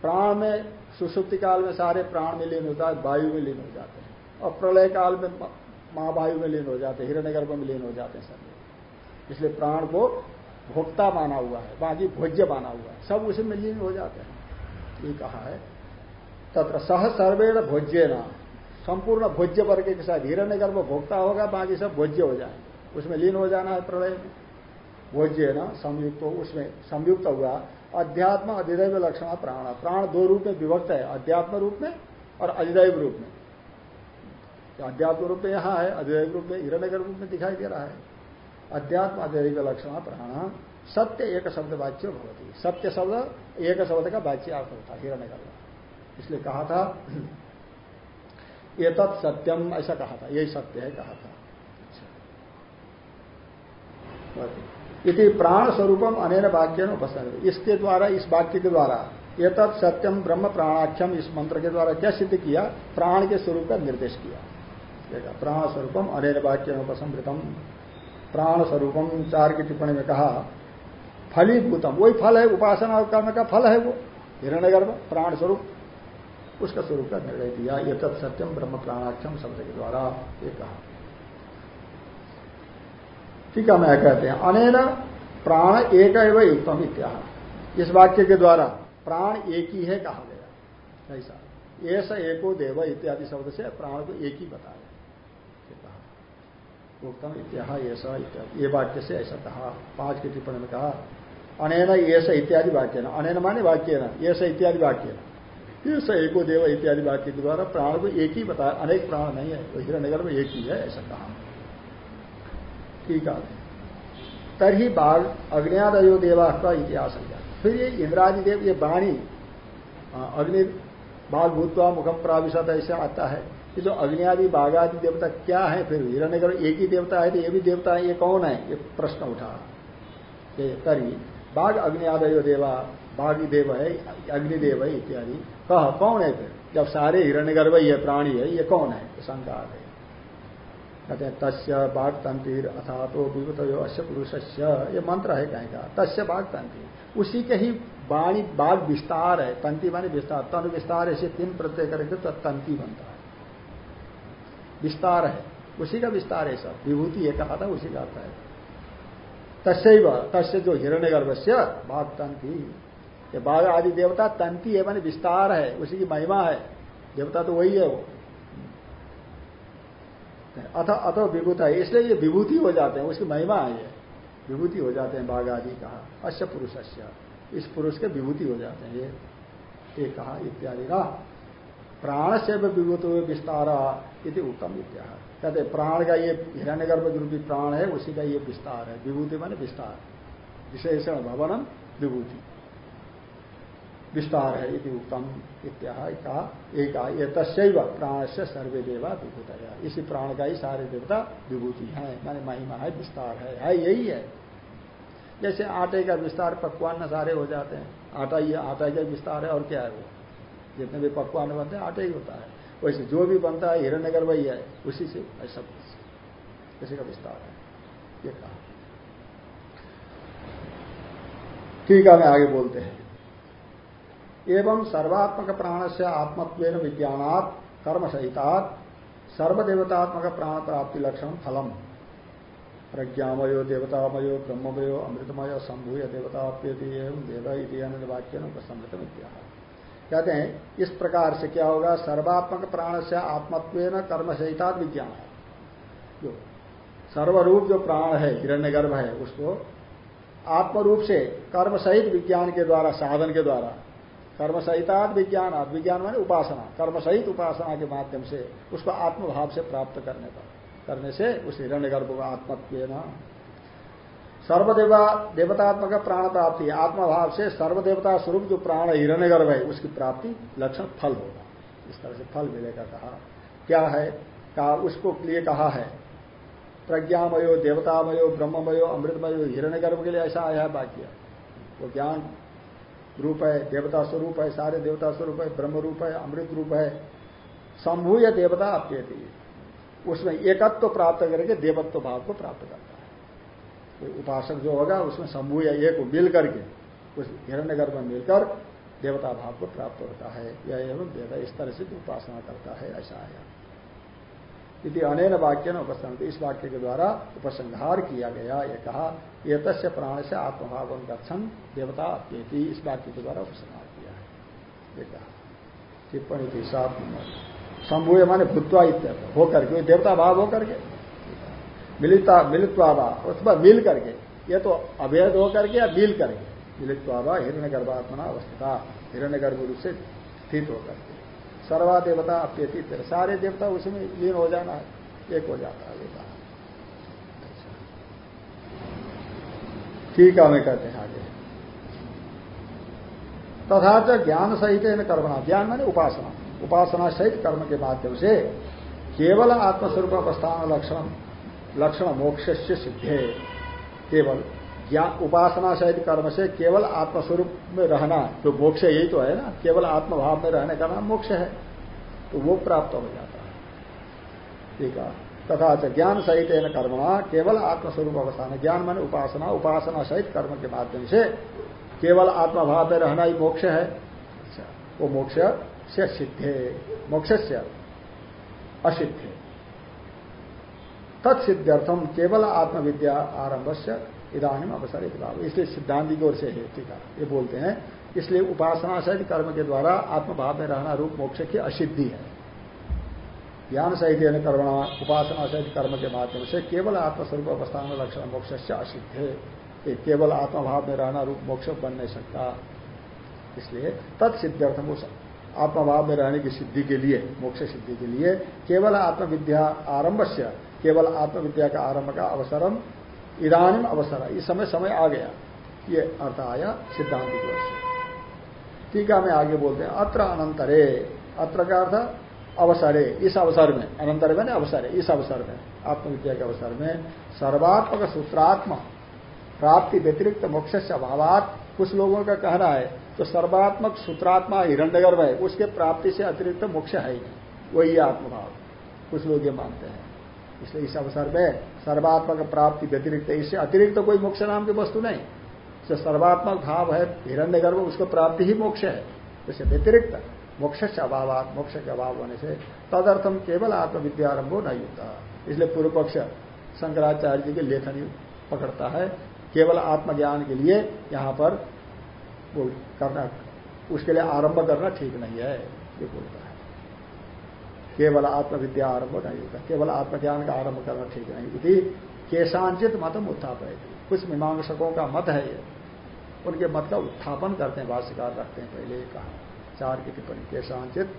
S1: प्राण में, सुसुप्ति काल में सारे प्राण में लीन होता है, वायु में लीन हो जाते हैं। और प्रलय काल में महावायु में लीन हो जाते हिरण्य गर्भ में लीन हो जाते हैं सब इसलिए प्राण को भोक्ता माना हुआ है, बाकी भोज्य माना हुआ है, सब उसी में लीन हो जाते हैं। ये कहा है तथा सह सर्वेण भोज्य ना संपूर्ण भोज्य वर्ग के साथ हिरण्य गर्भ भोक्ता होगा, बाकी सब भोज्य हो जाए। उसमें लीन हो जाना है प्रलय में। भोज्य न संयुक्त उसमें संयुक्त हुआ, अध्यात्म अधिदैव लक्षण प्राण। प्राण दो रूप में विभक्त है, अध्यात्म रूप में और अधिदैव रूप में। अध्यात्म रूप में यहाँ है अधिदैव रूप में हिरण्य रूप में दिखाई दे रहा है। अध्यात्म अधिदैव लक्षण प्राण सत्य एक शब्द वाच्य भवती। सत्य शब्द एक शब्द का वाच्य अर्थ होता है हिरण्य इसलिए कहा था ये तत् सत्यम, ऐसा कहा था। यही सत्य है कहा था। इति प्राण स्वरूपम अनेन वाक्य उपस्थित इसके द्वारा, इस वाक्य के द्वारा ये तत् सत्यम ब्रह्म प्राणाख्यम इस मंत्र के द्वारा क्या सिद्ध किया? प्राण के स्वरूप का निर्देश किया। प्राण स्वरूपम अनेन वाक्य उपसमृतम प्राण स्वरूपम चार की टिप्पणी में कहा, फलीभूतम। वही फल है, उपासना और कर्म का फल है वो। हिरण्य प्राण स्वरूप उसका स्वरूप का निर्णय दिया। ये तत् सत्यम ब्रह्म प्राणाक्षम शब्द के द्वारा ये कहा। ठीक है, मैं कहते हैं, अनेन प्राण एक युक्तम इत्या इस वाक्य के द्वारा प्राण एक ही है कहा गया। ऐसा। ऐसा एको देव इत्यादि शब्द से प्राण को एक ही बताया। उत्तम इत्याह ऐसा ये वाक्य से ऐसा कहा, पाँच की टिप्पणी में कहा, अनैन ऐसा इत्यादि वाक्य न अनैन माने वाक्य न ऐसा इत्यादि वाक्य न ऐसा एको देव इत्यादि वाक्य के द्वारा प्राण को एक ही बताया, अनेक प्राण नहीं है तो हिरण्यगर में एक ही है, ऐसा कहा। ठीक है। तरही बाघ अग्नियादयो देवा का इतिहास फिर ये इंद्रादि देव ये वाणी अग्नि बाघ भूतवा मुखम प्राविशत ऐसे आता है। कि जो अग्नि आदि बाघ आदि देवता क्या है, फिर हिरण्यगर एक ही देवता है तो ये भी देवता है, ये कौन है? ये प्रश्न उठा। तरी, बाघ अग्नि आदयो देवा, बाघ देव है, अग्निदेव है इत्यादि। कह, कौन है फिर? जब सारे हिरण्यगर्भ ये प्राणी है, ये कौन है? शंका है। कहते हैं, तस्य बाघ तंतिर अथा तो विभुत अश्य पुरुष ये मंत्र है कहेगा, तस्य बाघ तंतिर उसी के ही बाघ विस्तार है, तंती मानी विस्तार, तन विस्तार ऐसे तीन प्रत्यय करेंगे तो तंती बनता है। विस्तार है। उसी का विस्तार है सब। विभूति एक कहा था, उसी का आता है। तस्व तस्य जो हिरण्य गर्भ से बाघ तंती। ये बाघ आदि देवता तंती है, मानी विस्तार है, उसी की महिमा है। देवता तो वही है वो। अथ अथ विभूत है, इसलिए ये विभूति हो जाते हैं, उसकी महिमा है ये। विभूति हो जाते हैं, बाघ आदि कहा। अश्य पुरुष अश्य इस पुरुष के विभूति हो जाते हैं ये। कहा, इत्यादि ना प्राण से विभूत हुए विस्तारा यदि उत्तम विद्या। कहते प्राण का ये हिरण्यगर्भ भी प्राण है उसी का ये विस्तार है। विभूति माने विस्तार। विशेषण भवनम विभूति। विस्तार है यदि उत्तम इत्या एक प्राण से सर्वे देवा विभूत है इसी प्राण का ही सारे देवता विभूति है। माने महिमा है विस्तार है, है यही है। जैसे आटे का विस्तार पकवान सारे हो जाते हैं। आटा ये आटा का विस्तार है और क्या है वो? जितने भी पकवान बनते हैं, आटे ही होता है। वैसे जो भी बनता है हिरण्यगर वही है, उसी से ऐसा इसी का विस्तार है। ये कहा। ठीक है मैं आगे बोलते हैं। एवं सर्वात्मक प्राण से आत्मत्व विज्ञानात् कर्म सहितात सर्वदेवतात्मक प्राण प्राप्ति लक्षण फलम। प्रज्ञामयो, देवतामयो, ब्रह्ममयो, अमृतमय संभूय एवं देव वाक्य उपसमृतम कहते हैं, इस प्रकार से क्या होगा? सर्वात्मक प्राण से आत्मत्व कर्म सहितात विज्ञान है। जो सर्वरूप जो प्राण है, हिरण्यगर्भ है, उसको आत्मरूप से कर्म सहित विज्ञान के द्वारा, साधन के द्वारा, कर्म सहितात विज्ञान विज्ञान माने उपासना, कर्म सहित उपासना के माध्यम से उसको आत्मभाव से प्राप्त करने पर, करने से उस हिरण्य गर्भ को आत्मत्व सर्वदेवा देवतात्मक प्राण प्राप्ति आत्मभाव से सर्वदेवता स्वरूप जो प्राण हिरण्य गर्भ है, उसकी प्राप्ति लक्षण फल होगा। इस तरह से फल मिलेगा कहा। क्या है? कहा, उसको लिए कहा है, प्रज्ञामयो, देवतामयो, ब्रह्ममयो, अमृतमयो हिरण्य गर्भ के लिए ऐसा आया है वाक्य। वो ज्ञान रूप है, देवता स्वरूप है, सारे देवता स्वरूप है, ब्रह्म रूप है, अमृत रूप है शंभु या देवता अप्यति उसमें एकत्व प्राप्त करके देवत्व भाव को प्राप्त करता है। उपासक जो होगा, उसमें शंभु या एक मिल करके, उस हिरण्य गर्भ में मिलकर देवता भाव को प्राप्त होता है। यह एवं देवता इस तरह से उपासना करता है, ऐसा आया यदि अनेन वाक्य न उपसंग इस वाक्य के द्वारा उपसंहार किया गया यह कहा ये तस्य प्राण से आत्मभाव गच्छन, देवता इस वाक्य के द्वारा उपसंहार किया है। ये कहा। टिप्पणी थी सात नंबर माने भूतवा इत्यर्थ होकर के, देवता भाव होकर के। मिलिता मिलित्वाबा अथवा मिल करके, ये तो अभेद होकर के या मिल करके। मिलित्वाबा हिरण्य गर्भात्मना अवस्थिता। हिरण्य गर्भ रूप से स्थित होकर के। सर्वा देवता अप्यतीत सारे देवता उसमें लीन हो जाना है। एक हो जाता है, देवता। ठीक हमें कहते हैं आगे। तथा ज्ञान सहित कर्मणा। ज्ञान माने उपासना। उपासना सहित कर्म के माध्यम से केवल आत्मस्वरूप अवस्थान लक्षण लक्षण मोक्ष से सिद्धे। केवल ज्ञान उपासना सहित कर्म से केवल आत्मस्वरूप में रहना, जो मोक्ष यही तो है ना, केवल आत्मभाव में रहने का नाम मोक्ष है तो वो प्राप्त हो जाता है। ठीक है? तथा ज्ञान सहित है कर्मणा, केवल आत्मस्वरूप अवस्थान, ज्ञान माने उपासना उपासना सहित कर्म के माध्यम से केवल आत्मभाव में रहना ही मोक्ष है। अच्छा वो मोक्ष से सिद्धे मोक्ष से असिद्धे। तत्सिद्ध्यर्थम केवल आत्मविद्या आरंभ से इधानी अवसर इसलिए सिद्धांति की ओर से है है। ये बोलते हैं, इसलिए उपासना सहित कर्म के द्वारा आत्मभाव में रहना रूप मोक्ष की असिद्धि है। ज्ञान सहित कर्म उपासना सहित कर्म के माध्यम से केवल आत्मस्वरूप अवस्थान लक्षण मोक्ष से असिद्ध है। केवल आत्मभाव में रहना रूप मोक्ष बन नहीं सकता। इसलिए तत्सिद्ध्यर्थम उस आत्मभाव में रहने की सिद्धि के लिए, मोक्ष सिद्धि के लिए केवल आत्मविद्या आरंभ से केवल आत्मविद्या का आरंभ का अवसरम इधानी अवसर, इस समय समय आ गया। ये अर्थ आया सिद्धांत की ओर से। टीका में आगे बोलते हैं, अत्र अनंतरे, अत्र का अर्थ अवसरे, इस अवसर में, अनंतर में अवसर, इस अवसर में, आत्मविद्या के अवसर में, सर्वात्मक सूत्रात्म, प्राप्ति व्यतिरिक्त मोक्ष से अभावात, कुछ लोगों का कहना है तो सर्वात्मक सूत्रात्मा हिरण्यगर्भ है, उसके प्राप्ति से अतिरिक्त मोक्ष है ही नहीं, वही आत्मभाव। कुछ लोग ये मानते हैं। इसलिए इस अवसर में सर्वात्मक प्राप्ति व्यतिरिक्त, इससे अतिरिक्त तो कोई मोक्ष नाम की वस्तु नहीं। जो सर्वात्मक भाव है, हिरण्यगर्भ, उसको प्राप्ति ही मोक्ष है। इससे व्यतिरिक्त मोक्ष से अभाव मोक्ष के अभाव होने से तदर्थम केवल आत्मविद्यारंभ नहीं होता इसलिए पूर्व पक्ष शंकराचार्य जी की लेखनी पकड़ता है, केवल आत्मज्ञान के लिए यहाँ पर करना, उसके लिए आरंभ करना ठीक नहीं है, ये बोलता केवल आत्मविद्या आरंभ नहीं होगा केवल आत्मज्ञान का आरंभ करना ठीक नहीं। यदि केशांचित मतम उत्थापन कुछ मीमांसकों का मत है ये। उनके मत का उत्थापन करते हैं, भाष्यकार रखते हैं, पहले ही कहा चार की टिप्पणी, केशांचित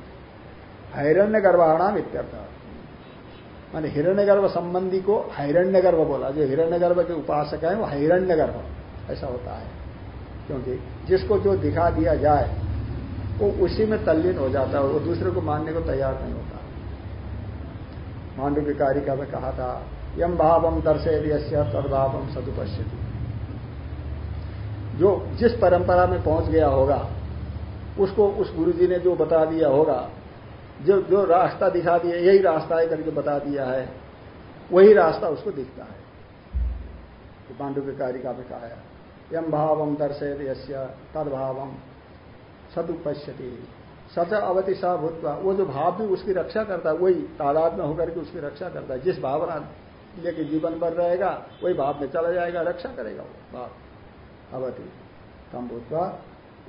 S1: हैरण्य गर्भाणाम इत्यर्थ। मान हिरण्य गर्भ संबंधी को हैरण्यगर्भ बोला। जो हिरण्यगर्भ के उपासक है, वो हैरण्यगर्भ। ऐसा होता है। क्योंकि जिसको जो दिखा दिया जाए, वो उसी में तल्लीन हो जाता है वो दूसरे को मानने को तैयार नहीं होता। मांडू की कारिका में कहा था यम भावम दर्शे तदभावम सदुपश्यति जो जिस परंपरा में पहुँच गया होगा, उसको उस गुरु जी ने जो बता दिया होगा, जो जो रास्ता दिखा दिया, यही रास्ता है करके बता दिया है, वही रास्ता उसको दिखता है। पांडु की कारिका में कहा है यम भावम दर्शे यश्य तदभावम सदुपश्यति सच अवति सा भूतवा, वो जो भाव भी उसकी रक्षा करता है, वही तादाद में होकर के उसकी रक्षा करता है। जिस भावना लेके जीवन भर रहेगा, वही भाव में चला जाएगा, रक्षा करेगा वो भाव। अवति, तम भूतवा,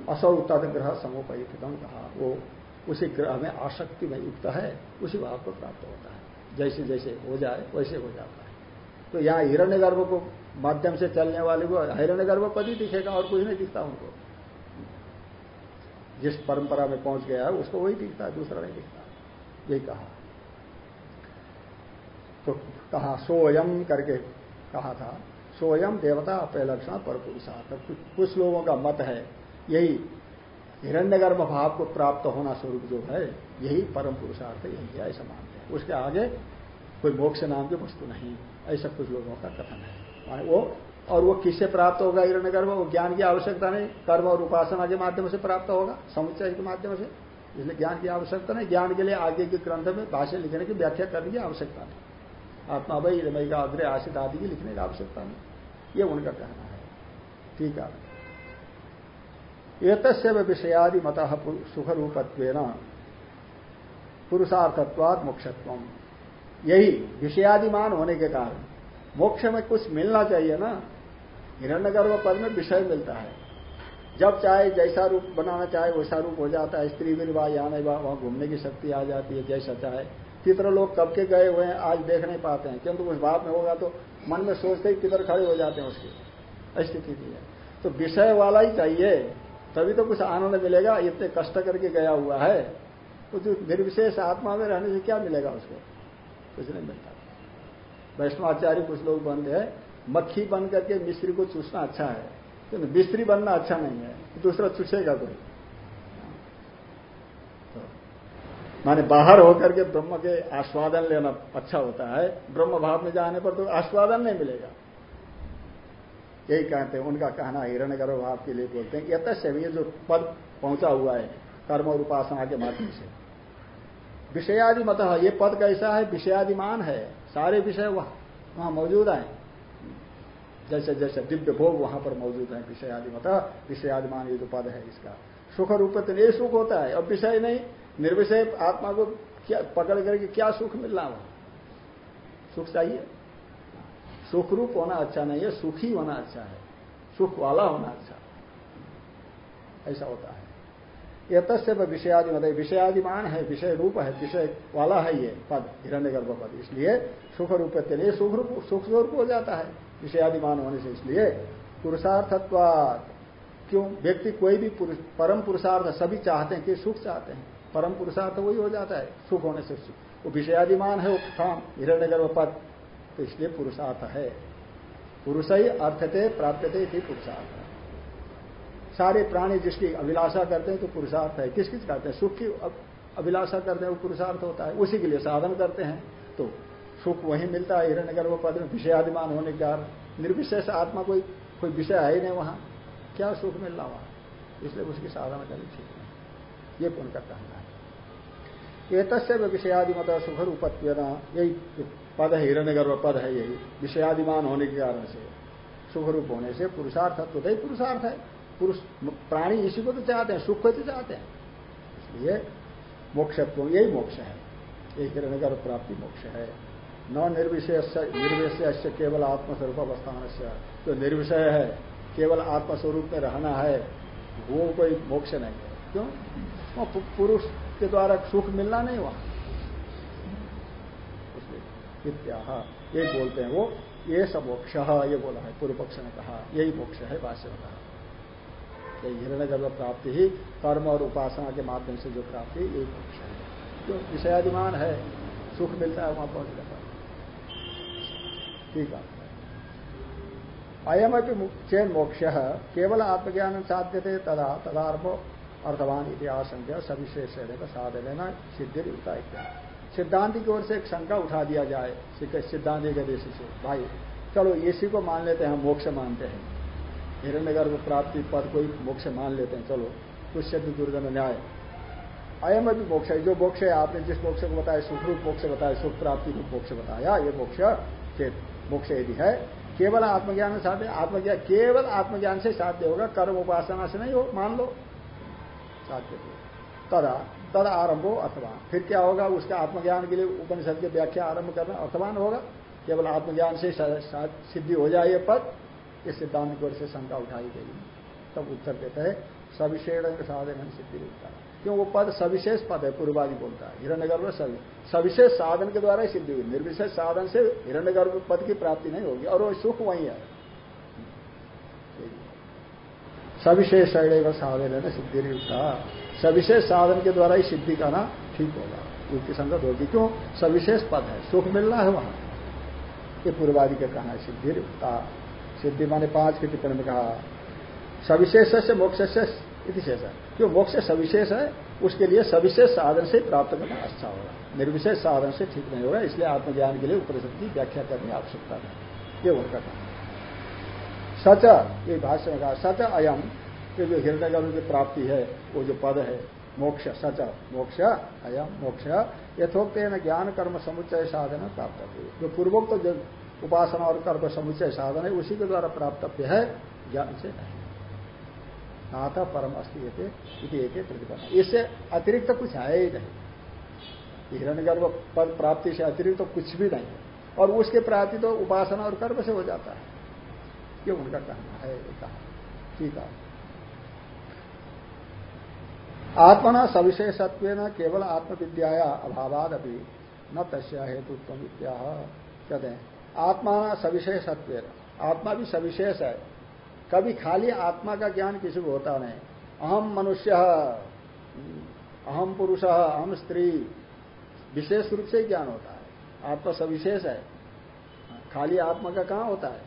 S1: असौ तदग्रह समुपयुक्तम कहा। वो उसी ग्रह में आसक्ति में युक्त है, उसी भाव को प्राप्त होता है। जैसे जैसे हो जाए, वैसे हो जाता है। तो यहाँ हिरण्य गर्भ को माध्यम से चलने वाले को हिरण्य गर्भ पद दिखेगा और कुछ नहीं दिखता उनको। जिस परंपरा में पहुँच गया है, उसको वही दिखता है, दूसरा नहीं दिखता यही कहा। तो कहा, सोयम करके कहा था, सोयम देवता अपलक्षण पर पुरुषार्थ कुछ लोगों का मत है, यही हिरण्यगर्भ भाव को प्राप्त होना स्वरूप जो है, यही परम पुरुषार्थ यही है, ऐसा मानते हैं। उसके आगे कोई मोक्ष नाम की वस्तु नहीं, ऐसा कुछ लोगों का कथन है। वो और वो किससे प्राप्त होगा हिरण्य गर्भ वो ज्ञान की आवश्यकता नहीं। कर्म और उपासना के माध्यम से प्राप्त होगा, समुच्चय के माध्यम से। इसलिए ज्ञान की आवश्यकता नहीं। ज्ञान के लिए आगे के ग्रंथ में भाष्य लिखने की व्याख्या करने की आवश्यकता नहीं। आत्मा भाई रमई का अग्रे आशित आदि की लिखने की आवश्यकता नहीं। ये उनका कहना है। ठीक है। एक विषयादि मत सुख रूपत्व पुरुषार्थत्वाद मोक्षत्व यही विषयादिमान होने के कारण मोक्ष में कुछ मिलना चाहिए ना हिरण्यगर्भ पद में विषय मिलता है। जब चाहे जैसा रूप बनाना चाहे वैसा रूप हो जाता है। स्त्री विवाह, यहाँ नहीं वहाँ घूमने की शक्ति आ जाती है, जैसा चाहे। पितर लोग कब के गए हुए हैं, आज देख नहीं पाते हैं। किंतु उस भाव में होगा तो मन में सोचते ही पितर खड़े हो जाते हैं उसकी। स्थिति है। तो विषय वाला ही चाहिए। तभी तो कुछ आनंद मिलेगा। इतने कष्ट करके गया हुआ है। तो जो निर्विशेष आत्मा में रहने से क्या मिलेगा उसको? कुछ नहीं मिलता। वैष्णवाचार्य कुछ लोग बंद गए मक्खी बन करके मिस्त्री को चूसना अच्छा है। तो मिस्त्री बनना अच्छा नहीं है दूसरा चूसेगा कोई? तो, माने बाहर होकर के ब्रह्म के आस्वादन लेना अच्छा होता है ब्रह्म भाव में जाने पर तो आस्वादन नहीं मिलेगा। यही कहते हैं उनका कहना हिरण गर्भ भाव के लिए बोलते हैं यत से ये जो पद पहुँचा हुआ है कर्म और उपासना के माध्यम से। विषयादि मत ये पद कैसा है? विषयादिमान है सारे विषय वहाँ मौजूद है जैसे जैसे दिव्य भोग वहाँ पर मौजूद है विषय आदि मत विषय आदिमान ये जो पद है इसका। सुख रूप तो नहीं, सुख होता है, अब विषय नहीं, निर्विषय आत्मा को क्या पकड़ करके क्या सुख मिल रहा सुख चाहिए। सुख रूप होना अच्छा नहीं है, सुखी होना अच्छा है। सुख वाला होना अच्छा। ऐसा होता है। ये तस्य विषयादि मतलब विषयादिमान है, विषय रूप है, विषय वाला है ये पद हिरण्य गर्भ पद। इसलिए सुख रूप नहीं, सुख रूप, सुख स्वरूप हो जाता है। विषयादिमान होने से इसलिए पुरुषार्थत्व क्यों? व्यक्ति कोई भी पुरुष, परम पुरुषार्थ सभी चाहते हैं कि सुख चाहते हैं। परम पुरुषार्थ वही हो जाता है सुख होने से सुख। वो विषयादिमान है उत्थान हिरण्य गर्भ पद तो इसलिए पुरुषार्थ है। पुरुष ही अर्थते प्राप्यते थी पुरुषार्थ। सारे प्राणी जिसकी अभिलाषा करते हैं तो पुरुषार्थ है। किस किस करते हैं? सुख की अभिलाषा करते हैं वो पुरुषार्थ होता है। उसी के लिए साधन करते हैं। तो सुख वही मिलता है हिरण्य गर्भ पद में विषयादिमान होने के कारण। निर्विशेष आत्मा कोई कोई विषय है ही नहीं वहाँ। क्या सुख मिल रहा वहाँ? इसलिए उसकी साधना करनी ठीक नहीं ये पुण्य का कहना है? ये तस्य विषयादि मत सुख रूपत्व यही पद है हिरण्य गर्भ पद है यही। विषयादिमान होने के कारण से। सुख रूप होने से पुरुषार्थ तो ही पुरुषार्थ है। पुरुष, प्राणी इसी को तो चाहते हैं, सुख को तो चाहते हैं। इसलिए मोक्षत्व, यही मोक्ष है। ये हिरण्यगर प्राप्ति मोक्ष है। न निर्विशेष निर्विशेष केवल आत्मस्वरूप अवस्थान से जो निर्विषय है, केवल आत्मस्वरूप में रहना है, वो कोई मोक्ष नहीं है। क्यों? वो पुरुष के द्वारा सुख मिलना नहीं वहाँ इत्याह, ये बोलते हैं वो, ये सब मोक्ष ये बोला है, पूर्व पक्ष ने कहा, यही मोक्ष है, भाष्य में कहा। हिरण्य गर्भ प्राप्ति ही, कर्म और उपासना के माध्यम से जो प्राप्ति यही मोक्ष है। जो विषयादिमान है, सुख मिलता है वहाँ पहुँचने ठीक है अयम चेन मोक्ष, केवल आत्मज्ञान साध्य थे तदा तदार्भ अर्थवान इतिहास सविशेष साधन है सिद्धि युक्ता सिद्धांति की ओर से एक शंका उठा दिया जाए सिद्धांति के देश से। भाई, चलो इसी को मान लेते हैं, हम मोक्ष मानते हैं। हिरण्य गर्भ प्राप्ति पद कोई मोक्ष मान लेते हैं, चलो। कुछ भी दुर्गन न्याय। अयम अभी मोक्ष जो मोक्ष है, आपने जिस मोक्ष को बताया, सुखरूप मोक्ष बताया, सुख प्राप्ति रूप मोक्ष बताया, ये मोक्ष चेत। मोक्ष यदि है। केवल आत्मज्ञान साध्य आत्मज्ञान केवल आत्मज्ञान से साध्य होगा, कर्म उपासना से नहीं हो, मान लो। साध्य तदा, तद आरंभ हो अथवा फिर क्या होगा? उसका आत्मज्ञान के लिए उपनिषद की व्याख्या आरंभ करना अर्थवान होगा। केवल आत्मज्ञान से सिद्धि हो जाए ये पद। इस सिद्धांत की ओर से शंका उठाई गई। तब उत्तर देता है सविशेष साधन सिद्धि है क्यों? वो पद सविशेष पद है, पूर्वादि बोलता है। हिरण्यगर्भ सवि सविशेष साधन के द्वारा ही सिद्धि हुई। निर्विशेष साधन से हिरण्यगर्भ पद की प्राप्ति नहीं होगी, और वो सुख वही है। सविशेष साधन है ना, सिद्धि युक्ता सविशेष साधन के द्वारा ही सिद्धि का ना ठीक होगा। युक्ति संगत होगी। क्यों? सविशेष पद है, सुख मिलना है वहाँ। ये पूर्वादि का कहना है, सिद्धि युक्ता सिद्धि माने पाँच की टिप्पणी में कहा, सविशेष से मोक्ष से शेष है क्यों? मोक्ष सविशेष है, उसके लिए सविशेष साधन से प्राप्त करना अच्छा होगा। निर्विशेष साधन से ठीक नहीं होगा, इसलिए आत्मज्ञान के लिए उपनिषद की व्याख्या करने की आवश्यकता नहीं ये उनका कहा सच, ये भाष्य में कहा, सच अयम, ये जो हृदय की प्राप्ति है, वो जो पद है, मोक्ष, सच, मोक्ष अयम, मोक्ष यथोक्त ज्ञान कर्म समुच्चय साधन प्राप्त जो पूर्वोक्त जो उपासना और कर्म समुच्चय साधन है, उसी के द्वारा प्राप्तव्य है, ज्ञान से नहीं। नाथ परम अस्थि एक प्रतिपन्न इससे अतिरिक्त तो कुछ है ही नहीं। हिरण्यगर्भ पद प्राप्ति से अतिरिक्त तो कुछ भी नहीं। और उसके प्राप्ति तो उपासना और कर्म से हो जाता है। ये उनका कहना है कहा। ठीक है। आत्मना सविशेषत्व न केवल आत्मविद्या अभावाद अभी न तस्या हेतुत्व विद्या कहते हैं आत्मा सविशेषत्व आत्मा भी सविशेष है। कभी खाली आत्मा का ज्ञान किसी को होता नहीं। अहम मनुष्य, अहम पुरुष, अहम स्त्री, विशेष रूप से ज्ञान होता है। आत्मा सविशेष है। खाली आत्मा का कहाँ होता है?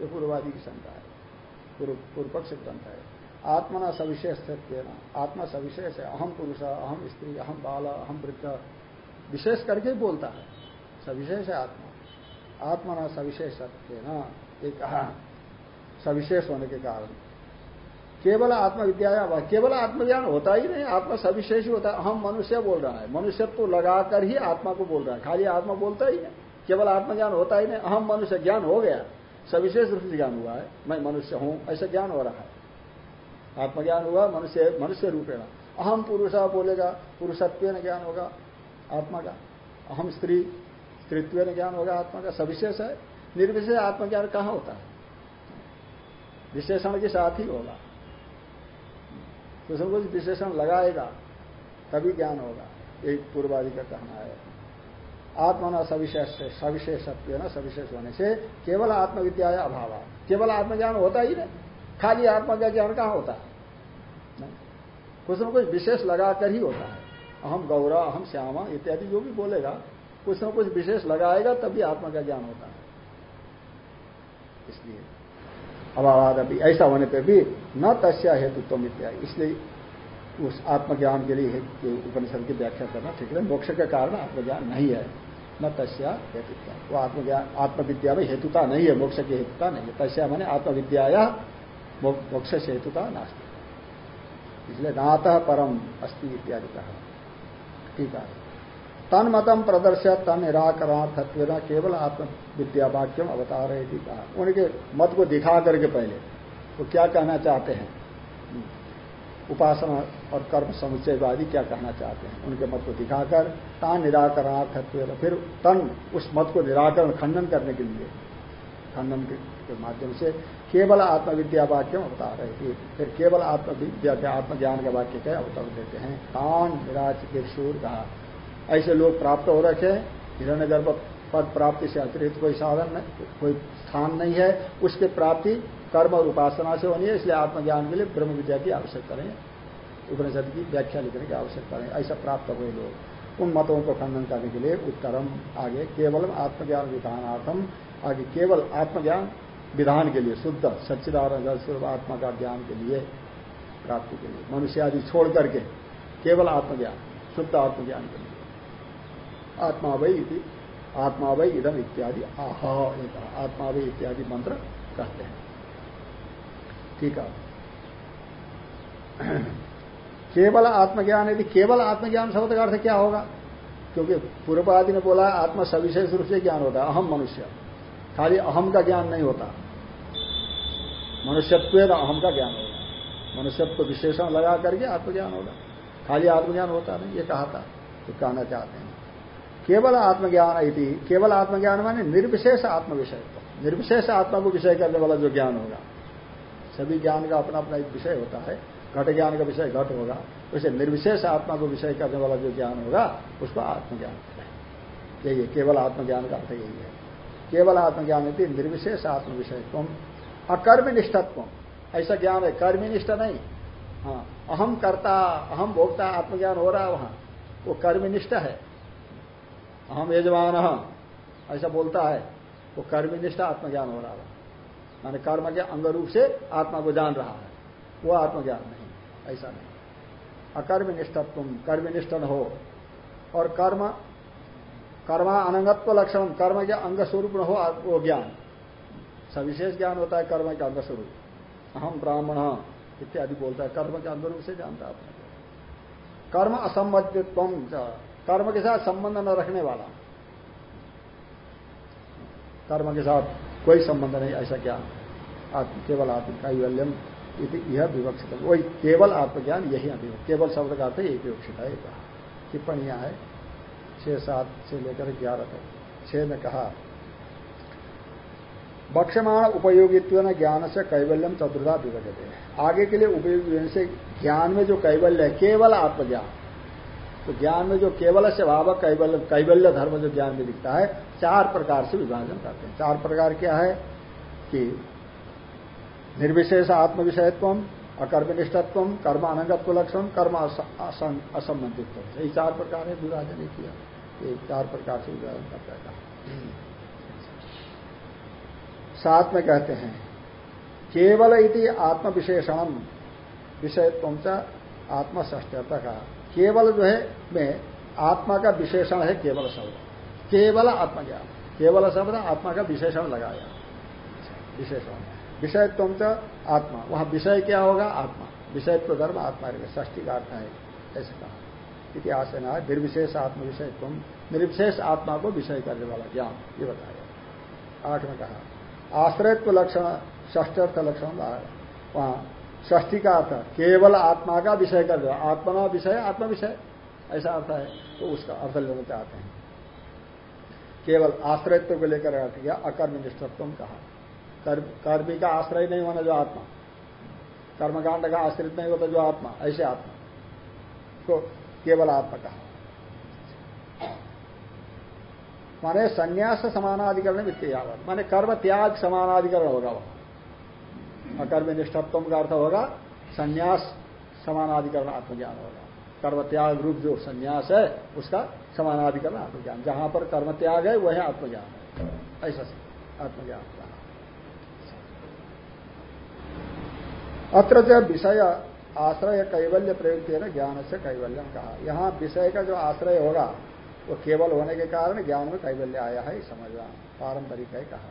S1: ये पूर्वादि की शंका है। पूर्व पक्ष ग्रंथ है। आत्मा ना सविशेष सत्य ना। आत्मा सविशेष है। अहम पुरुष, अहम स्त्री, अहम बाल, अहम वृद्ध। विशेष करके बोलता है। सविशेष है आत्मा। आत्मा ना सविशेष सत्य ना। एक कहा? सविशेष होने के कारण। केवल आत्मविद्या केवल आत्मज्ञान होता ही नहीं, आत्मा सविशेष ही होता है। हम मनुष्य बोल रहा है। मनुष्य तो लगाकर ही आत्मा को बोल रहा है। खाली आत्मा बोलता ही नहीं। केवल आत्मज्ञान होता ही नहीं। अहम मनुष्य ज्ञान हो गया। सविशेष रूप से ज्ञान हुआ है। मैं मनुष्य हूँ, ऐसा ज्ञान हो रहा है। आत्मज्ञान हुआ, मनुष्य मनुष्य रूपेण। अहम पुरुष बोलेगा, पुरुषत्व ज्ञान होगा, आत्मा का। अहम स्त्री, स्त्रीत्व ज्ञान होगा, आत्मा का। सविशेष है। निर्विशेष आत्मज्ञान कहाँ होता है? विशेषण के साथ ही होगा। कुछ न कुछ विशेषण लगाएगा, तभी ज्ञान होगा। एक पूर्वादि का कहना है। आत्मा न सविशेष सविशेषत्व न सविशेष होने से केवल आत्मविद्या अभाव। केवल आत्मज्ञान होता ही नहीं। खाली आत्मा का ज्ञान कहाँ होता? है कुछ न कुछ विशेष लगाकर ही होता है। अहम गौरा अहम श्यामा इत्यादि जो भी बोलेगा, कुछ न कुछ विशेष लगाएगा, तभी आत्मा का ज्ञान होता है। इसलिए अभावाद अभी ऐसा होने पर भी न तस्या हेतुत्व इत्यादि। इसलिए उस आत्मज्ञान के लिए उपनिषद की व्याख्या करना ठीक है। मोक्ष के कारण आत्मज्ञान नहीं है। न तस्या हेतुता वो आत्मज्ञान आत्मविद्या में हेतुता नहीं है, मोक्ष की हेतुता नहीं है। तस्या मैंने आत्मविद्या मोक्ष से हेतुता नास्ती। इसलिए नातः परम अस्ति इत्यादि कहा। ठीक है। तन मतम प्रदर्श तन निराकरण केवल आत्म आत्मविद्या वाक्यम अवतार है कहा। उनके मत को दिखा करके पहले, वो तो क्या कहना चाहते हैं? उपासना और कर्म समुच्चयवादी क्या कहना चाहते हैं? उनके मत को दिखाकर तान निराकरणार्थत्व फिर तन उस मत को निराकरण, खंडन करने के लिए, खंडन के माध्यम से केवल आत्मविद्या वाक्य बता रहे थे फिर केवल आत्मविद्या के आत्मज्ञान का वाक्य का अवतर देते हैं। तान निराचित सूर कहा। ऐसे लोग प्राप्त हो रखे हिरण्य गर्भ पद प्राप्ति से अतिरिक्त कोई साधन नहीं, कोई स्थान नहीं है। उसके प्राप्ति कर्म और उपासना से होनी है, इसलिए आत्मज्ञान के लिए ब्रह्म विद्या की आवश्यकता नहीं उपनिषद की व्याख्या लिखने की आवश्यकता नहीं, ऐसा प्राप्त हुए लोग। उन मतों को खंडन करने के लिए उत्तरम आगे केवल आत्मज्ञान विधानार्थम। आगे केवल आत्मज्ञान विधान के लिए, शुद्ध सच्चिदानंद स्वरूप आत्मा का ज्ञान के लिए प्राप्ति के लिए। मनुष्य आदि छोड़ करके केवल आत्मज्ञान, शुद्ध आत्मज्ञान के लिए। आत्मा वही आत्मा वही इदम इत्यादि, आह आत्मा वही इत्यादि मंत्र कहते हैं। ठीक है। केवल आत्मज्ञान यदि केवल आत्मज्ञान शब्द का अर्थ क्या होगा? क्योंकि पूर्व आदि ने बोला, आत्मा सविशेष रूप से ज्ञान होता है, अहम मनुष्य। खाली अहम का ज्ञान नहीं होता। मनुष्यत्व अहम का ज्ञान होगा। मनुष्यत्व विशेषण लगा करके आत्मज्ञान होगा। खाली आत्मज्ञान होता नहीं, ये कहा था। तो कहना चाहते हैं। केवल आत्मज्ञान यदि केवल आत्मज्ञान माने निर्विशेष आत्म विषय निर्विशेष आत्मा को विषय करने वाला जो ज्ञान होगा, सभी ज्ञान का अपना अपना एक विषय होता है। घट ज्ञान का विषय घट होगा, वैसे निर्विशेष आत्मा को विषय करने वाला जो ज्ञान होगा, उसको आत्मज्ञान यही है, केवल आत्मज्ञान का अर्थ यही है। केवल आत्मज्ञान यदि निर्विशेष आत्म विषय तुम अकर्मनिष्ठत्व ऐसा ज्ञान है, कर्मनिष्ठ नहीं। हाँ अहम करता अहम भोगता आत्मज्ञान हो रहा है वहाँ। वो कर्मनिष्ठ है। अहम यजमान। ऐसा बोलता है, वो कर्मनिष्ठ आत्मज्ञान हो रहा है। माने कर्म के अंग रूप से आत्मा को जान रहा है। वो आत्मज्ञान नहीं, ऐसा नहीं। अकर्मनिष्ठत्व कर्मनिष्ठ हो। और कर्म, कर्मा अनंगत्व लक्षण, कर्म के अंग स्वरूप न हो वो ज्ञान। सविशेष ज्ञान होता है कर्म के अंग स्वरूप अहम ब्राह्मण, इत्यादि बोलता है। कर्म के अंग रूप से जानता है कर्म असंबद्धित्व कर्म के साथ संबंध न रखने वाला। कर्म के साथ कोई संबंध नहीं, ऐसा ज्ञान आत्म, केवल आत्म कैवल्यम यह विवक्षित। वही केवल आत्मज्ञान, यही अभिवक्त केवल शब्द का अर्थ यही विवक्षित है टिप्पणियाँ है। छह, सात से लेकर ग्यारह तक। छह में कहा बक्षमाण उपयोगित्व न ज्ञान से कैवल्यम चतुर्धा विभजते आगे के लिए उपयोगी से ज्ञान में जो कैवल्य है, केवल आत्मज्ञान। तो ज्ञान में जो केवल से भाव कैवल्य कैवल्य धर्म जो ज्ञान में दिखता है, चार प्रकार से विभाजन करते हैं। चार प्रकार क्या है? कि निर्विशेष आत्म विषयत्व अकर्मनिष्ठत्व कर्म अनंगत्व लक्षण कर्म असंबंधित्व। यही चार प्रकार है, विभाजन ही किया। ये चार प्रकार से विभाजन करता है। साथ में कहते हैं, केवल इति आत्म विशेषण विषयत्व आत्मा ष्टता का केवल जो है, में आत्मा का विशेषण है केवल शब्द। केवल आत्मज्ञान केवल शब्द आत्मा का विशेषण लगाया। विशेषण। विषयत्व आत्मा। वहाँ विषय क्या होगा? आत्मा। विषयत्व धर्म आत्मा ष्टी का अर्थ है। ऐसे कहा। इतिहास है ना, निर्विशेष आत्म विषयत्व। निर्विशेष आत्मा को विषय करने वाला ज्ञान, ये बताया। आठ में कहा। आश्रयत्व लक्षण ष्टर्थ लक्षण वहाँ ष्ठी का अर्थ केवल आत्मा का विषय कर दो, आत्मा विषय आत्मा विषय। ऐसा अर्थ है तो उसका अर्थ लेना चाहते हैं। केवल आश्रयत्व को लेकर अर्थ किया अकर्म निष्ठत्व कहा। कर्मी का आश्रय नहीं होना जो आत्मा। कर्मकांड का आश्रित नहीं होता जो आत्मा, ऐसे आत्मा। को केवल आत्मा कहा। माने संन्यास समानाधिकरण वित्तीयावत माने कर्म त्याग समानाधिकरण होगा वह अकर्म निष्ठत्व का अर्थ होगा, संन्यास समानाधिकरण आत्मज्ञान होगा। कर्म त्याग रूप जो संन्यास है, उसका समानाधिकरण आत्मज्ञान। जहाँ पर कर्म त्याग है, वह आत्मज्ञान है। ऐसा आत्मज्ञान अत्र जब विषय आश्रय कैवल्य प्रयुक्त है ना, ज्ञान से कैवल्यम कहा। यहाँ विषय का जो आश्रय होगा, वो केवल होने के कारण ज्ञान में कैवल्य आया है समझना पारंपरिक है कहा।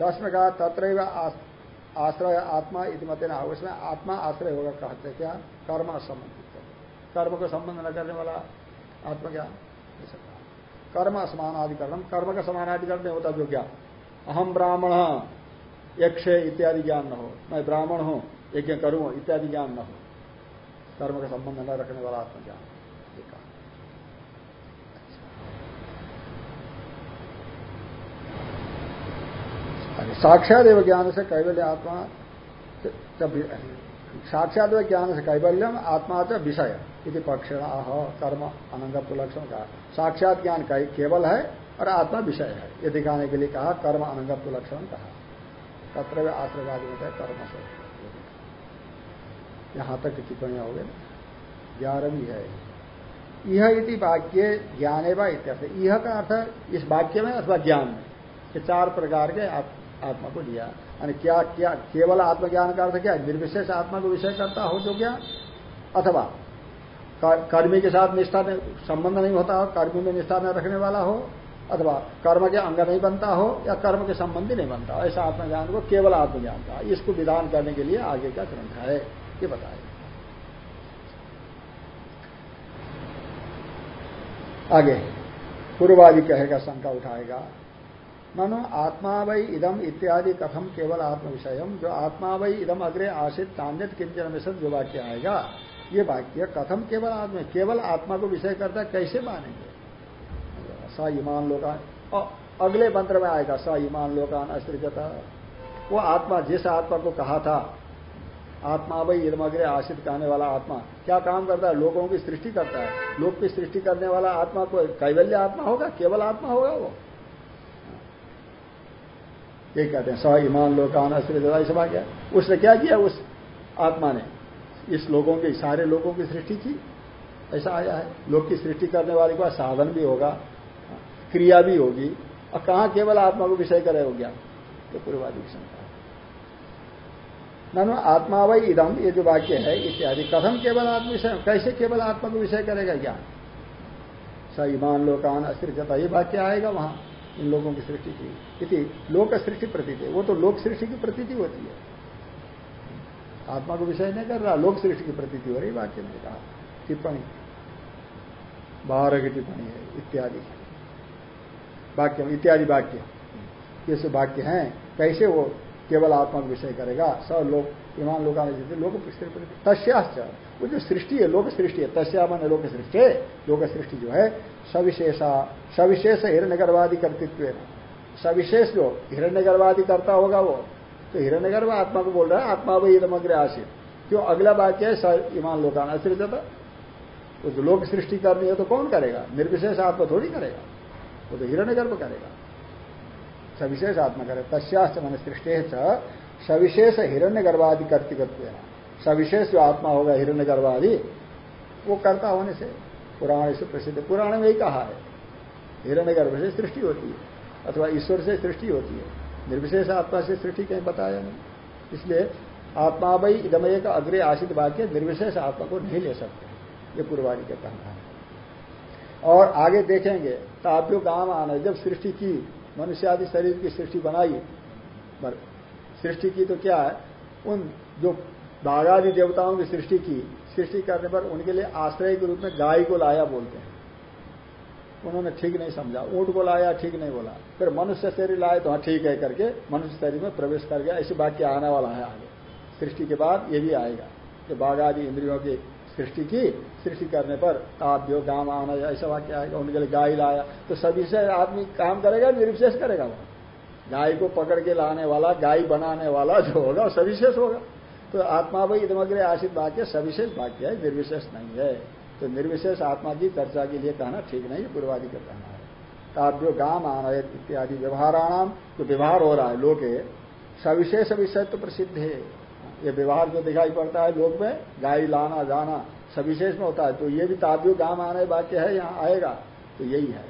S1: दस में कहा तत्र आश्रय आत्मा इतिमते ना उसमें आत्मा आश्रय होगा कहते क्या? कर्म संबंधित कर्म को संबंध न करने वाला आत्मज्ञान कर्म असमानाधिकरण। कर्म का समानाधिकरण नहीं होता जो ज्ञान अहम ब्राह्मण, यक्ष इत्यादि ज्ञान न हो। मैं ब्राह्मण हूँ, यज्ञ करूँ, इत्यादि ज्ञान न हो। कर्म का संबंध न रखने वाला आत्मज्ञान साक्षात एवं ज्ञान से कैवल्य आत्मा साक्षात एवं ज्ञान से कैवल्यम आत्मा च विषय इति पक्षण। आह, कर्म अनंग पुलक्षण कहा। साक्षात ज्ञान केवल है और आत्मा विषय है। ये दिखाने के लिए कहा, कर्म आनंद पुलक्षण कहा। तत्र आश्रयवादी होता है कर्म से। यहाँ तक टिप्पणियाँ हो गए ग्यारहवीं है। यह इति वाक्य ज्ञान एवं इत्यास यह का अर्थ इस वाक्य में अथवा ज्ञान में। ये चार प्रकार के आत्मा को लिया। यानी क्या क्या, केवल आत्मज्ञान का अर्थ क्या निर्विशेष आत्मा को विषय करता हो जो क्या? अथवा कर्मी के साथ निष्ठा संबंध नहीं होता हो, कर्मी में निष्ठा न रखने वाला हो, अथवा कर्म के अंग नहीं बनता हो, या कर्म के संबंधी नहीं बनता ऐसा आत्मज्ञान को केवल आत्मज्ञान का इसको विधान करने के लिए आगे का ग्रंथ है? ये बताए। आगे। पूर्वादि कहेगा, शंका उठाएगा। ननु आत्मा वही इदम इत्यादि कथम केवल आत्म विषय जो आत्मा वही इदम अग्रे आशित तान्यत किंचन मिशन जो वाक्य आएगा। ये वाक्य कथम केवल आत्मा केवल आत्मा को विषय करता कैसे मानेंगे? स ईमान लोकान अगले मंत्र में आएगा, स ईमान लोकान अस्त्रिकता वो आत्मा, जिस आत्मा को कहा था आत्मा भाई इदमग्रे आशित कहने वाला आत्मा, क्या काम करता है? लोगों की सृष्टि करता है। लोग की सृष्टि करने वाला आत्मा को कैवल्य आत्मा होगा? केवल आत्मा होगा वो? ये कहते हैं स ईमान लोकान अस्त्रित ऐसा वाक्य उसने क्या किया? उस आत्मा ने। इस लोगों के, सारे लोगों की सृष्टि की। ऐसा आया है। लोग की सृष्टि करने वाले का साधन भी होगा, क्रिया भी होगी। और कहा केवल आत्मा को विषय करे हो गया तो पूर्वादि की शंका है। आत्मा वही इदम ये जो वाक्य है, इत्यादि। कथम केवल आत्म विषय, कैसे केवल आत्मा को विषय करेगा क्या स ईमान लोकान अस्त्रिजता ये वाक्य आएगा वहाँ। इन लोगों की सृष्टि की। इति लोक सृष्टि प्रतीति। वो तो लोक सृष्टि की प्रतीति होती है। आत्मा को विषय नहीं कर रहा, लोक सृष्टि की प्रतीति हो रही वाक्य में कहा। टिप्पणी। बारह की टिप्पणी है, इत्यादि। वाक्य इत्यादि वाक्य। ये सब वाक्य हैं। कैसे वो केवल आत्मा को विषय करेगा। सब लोग ईमान लोग लोक तस्याश्च। वो जो सृष्टि है, लोक सृष्टि है, तस्या मन लोक सृष्टि लोक सृष्टि जो है, सविशेषा, सविशेष हिरण्यगर्भादि कर्तृत्व सविशेष जो हिरण्यगर्भादि करता होगा वो। तो हिरण्यगर्भ आत्मा को बोल रहा है, आत्मा वही इदमग्र आशित क्यों? अगला वाक्य है ईमान लोकान असृजता वो जो लोक सृष्टि करनी है तो कौन करेगा? निर्विशेष आत्मा थोड़ी करेगा। वो तो हिरण्यगर्भ करेगा। सविशेष आत्मा करे तस्यास्त मन सृष्टि सविशेष हिरण्य गर्भादि कर्तिकत्व सविशेष जो आत्मा होगा हिरण्य गर्भादि वो कर्ता होने से पुराण से प्रसिद्ध, पुराण में ही कहा है। हिरण्य गर्भ से सृष्टि होती है, अथवा ईश्वर से सृष्टि होती है। निर्विशेष आत्मा से सृष्टि कहीं बताया नहीं। इसलिए आत्मा भाई इदमय का अग्रे आशित वाक्य निर्विशेष आत्मा को नहीं ले सकते। ये पूर्वाणी का कहना है। और आगे देखेंगे ताप्यो गाँव आना जब सृष्टि की मनुष्य आदि शरीर की सृष्टि बनाई सृष्टि की तो क्या है? उन जो बाघादि देवताओं की सृष्टि की, सृष्टि करने पर उनके लिए आश्रय के रूप में गाय को लाया बोलते हैं। उन्होंने ठीक नहीं समझा। ऊँट को लाया, ठीक नहीं बोला। फिर मनुष्य शरीर लाए तो हाँ ठीक है करके मनुष्य शरीर में प्रवेश कर गया। ऐसे वाक्य आने वाला है आगे। सृष्टि के बाद ये भी आएगा कि बाघ आदि इंद्रियों की सृष्टि की, सृष्टि करने पर काव्यो गाँव आना ऐसा वाक्य आएगा उनके लिए गाय लाया। तो सभी से आदमी काम करेगा निर्विशेष करेगा वहाँ गाय को पकड़ के लाने वाला, गाय बनाने वाला जो होगा सविशेष होगा। तो आत्मा भाई इधमग्रे आशित वाक्य, सविशेष वाक्य है, निर्विशेष नहीं है। तो निर्विशेष आत्मा की चर्चा के लिए कहना ठीक नहीं, पूर्वादि का कहना है। ताभ्यो गाम आनय इत्यादि व्यवहाराणाम जो व्यवहार हो रहा है, लोके, सविशेष विषय तो प्रसिद्ध है। ये व्यवहार जो दिखाई पड़ता है लोग में, गाय लाना, जाना, सविशेष में होता है। तो ये भी ताभ्यो गाम आने वाक्य है, यहाँ आएगा तो यही है।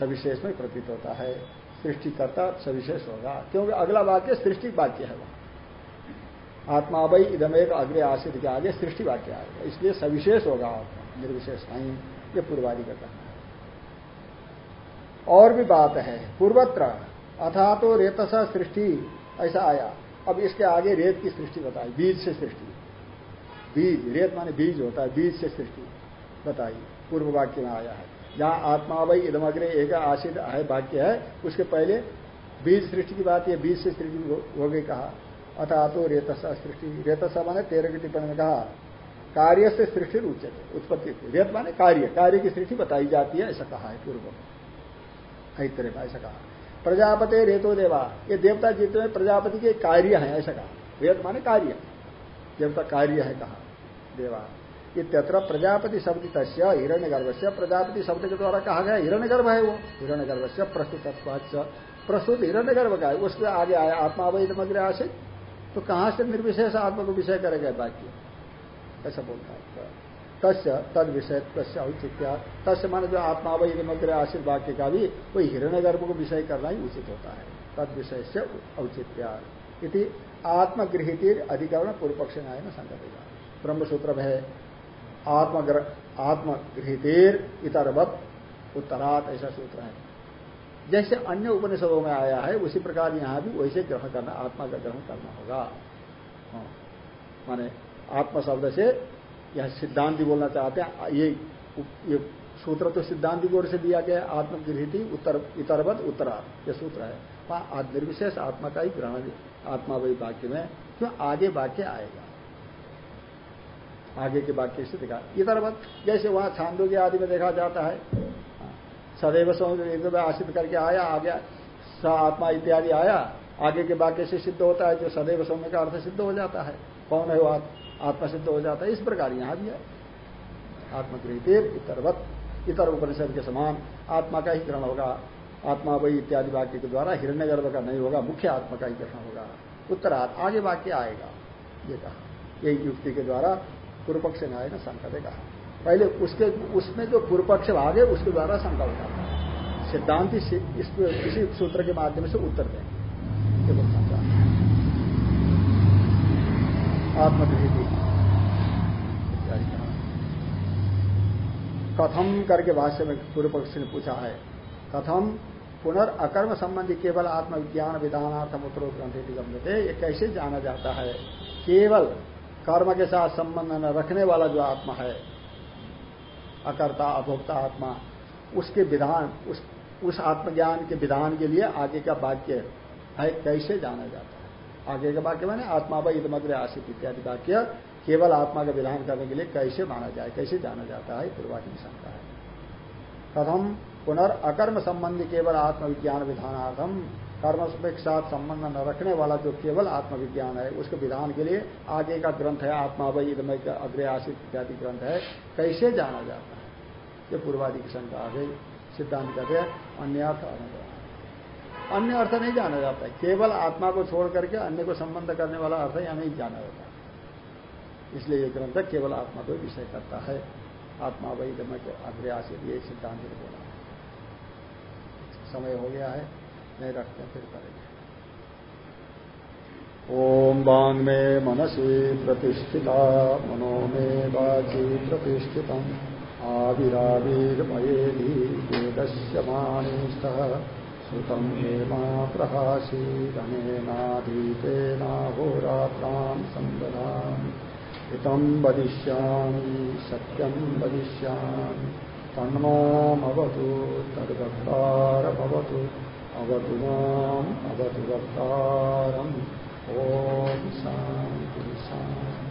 S1: सविशेष में प्रतीत होता है। सृष्टिकर्ता सविशेष होगा, क्योंकि अगला वाक्य सृष्टि वाक्य है वहाँ। आत्मा भाई इधमेक अग्रे आश्रित के आगे सृष्टि वाक्य आएगा। इसलिए सविशेष होगा आत्मा, निर्विशेष नहीं, ये पूर्वादि का कहना है। और भी बात है पूर्वत्र अथा तो रेतसा सृष्टि, ऐसा आया। अब इसके आगे रेत की सृष्टि बताई, बीज से सृष्टि। बीज, रेत माने बीज होता है, बीज से सृष्टि बताई, पूर्व वाक्य में आया है। जहाँ आत्मा भाई इधमग्रे एक आशित है वाक्य है, उसके पहले बीज सृष्टि की बात यह बीज से सृष्टि हो गई कहा। अतः तो रेतसा सृष्टि। रेतसा माने तेरह की टिप्पणी में कहा, कार्य से सृष्टि उचित उत्पत्ति रेत माने कार्य कार्य की सृष्टि बताई जाती है, ऐसा कहा है पूर्व ऐतरे में ऐसा कहा प्रजापति रेतो देवा। ये देवता जितने प्रजापति के कार्य है, ऐसा कहा। रेत माने कार्य। देवता कार्य है कहा, देवा। ये इत्यत्र प्रजापति शब्द तस्य हिरण्य गर्भ से प्रजापति शब्द के द्वारा कहा गया हिरण्य गर्भ है वो। हिरण्य गर्भ से प्रस्तुत प्रस्तुत हिरण्य गर्भ का है, उसके आगे आया आत्मा वही मग्र आशित तो कहाँ से निर्विशेष आत्मा को विषय करेगा वाक्य? ऐसा बोलता है। तस्य तद विषय तस्य औचित्या। तस्य माने जो आत्मा वही मग्र आशित वाक्य का भी वही हिरण्य गर्भ को विषय करना ही उचित होता है। तद विषय से औचित्या आत्मगृहित अधिकरण पूर्व पक्ष न्याय में संगत ब्रह्मसूत्र है आत्म आत्मगृहितेर इतरवत उत्तरात ऐसा सूत्र है। जैसे अन्य उपनिषदों में आया है, उसी प्रकार यहाँ भी वैसे ग्रहण करना, आत्मा का ग्रहण करना होगा। हाँ। माने आत्मा शब्द से यह सिद्धांति बोलना चाहते हैं ये ये सूत्र तो सिद्धांत की ओर से दिया गया, आत्मगृहिति, उत्तर, इतरवत, उत्तरा, ये सूत्र है। वहाँ निर्विशेष आत्मा का ही ग्रहण आत्मा वही वाक्य में, क्यों आगे वाक्य आएगा? आगे के वाक्य से दिखा इधर मत जैसे वहाँ छांदो के आदि में देखा जाता है सदैव समुद्र आश्रित करके आया आगे स आत्मा इत्यादि आया, आगे के वाक्य से सिद्ध होता है, जो सदैव सौम्य का अर्थ सिद्ध हो जाता है। कौन है वो आत्मा सिद्ध हो जाता है। इस प्रकार यहाँ भी है। आत्मगृहित इतरवत इतर उपनिषद के समान आत्मा का ही ग्रहण होगा। आत्मा वही इत्यादि वाक्य के द्वारा हिरण्य गर्भ का नहीं होगा, मुख्य आत्मा का ही ग्रहण होगा। उत्तरार्थ, आगे वाक्य आएगा। ये कहा। यही युक्ति के द्वारा पूर्व पक्ष ने शंका दे कहा। पहले उसके, उसमें जो पूर्व पक्ष भाग है, उसके द्वारा शंका उठाता है सिद्धांति इसी सूत्र के माध्यम से उत्तर देंगे आत्मगृहित कथम करके भाष्य में पूर्व पक्ष ने पूछा है। कथम पुनर्अकर्म संबंधी केवल आत्मविज्ञान विधानार्थम उत्तरो ग्रंथ गम्यते ये कैसे जाना जाता है? केवल कर्म के साथ संबंध न रखने वाला जो आत्मा है, अकर्ता, अभोक्ता आत्मा, उसके विधान, उस उस आत्मज्ञान के विधान के लिए आगे का वाक्य है, कैसे जाना जाता है? आगे का वाक्य मैंने आत्मा व इदमग्र आशित इत्यादि वाक्य केवल आत्मा का विधान करने के लिए कैसे माना जाए, कैसे जाना जाता है पूर्वाधि की शंका है। कथम पुनर्अकर्म संबंधी केवल आत्मविज्ञान विधानार्थम, कर्म के साथ संबंध न रखने वाला जो केवल आत्मविज्ञान है, उसके विधान के लिए आगे का ग्रंथ है आत्मा वही इदमय अग्रे आशित इत्यादि ग्रंथ है, कैसे जाना जाता है? ये पूर्वादि की शंका आ सिद्धांत कहते हैं अन्य अर्थ अन्य अर्थ नहीं जाना जाता केवल आत्मा को छोड़ करके अन्य को संबंध करने वाला अर्थ या नहीं जाना जाता इसलिए ये ग्रंथ केवल आत्मा को विषय करता है। आत्मा वही इदमय अग्रे आशित ये सिद्धांत ने बोला। समय हो गया है, नहीं रखते फिर करेंगे। ओम बांग में मनसी प्रतिष्ठिता मनो में बाची प्रतिष्ठित आविराविर्मयेधि वेदस्य मानिष्ठः श्रुतम् हेमा प्रहासीरनेनाधीतेनाहोरात्राम् सम्बधाम् हितम् वदिष्यामि सत्यम् वदिष्यामि। तन्मामवतु तद्वक्तारमवतु अवतु माम् अवतु वक्तारम्। ॐ शान्ति शान्ति।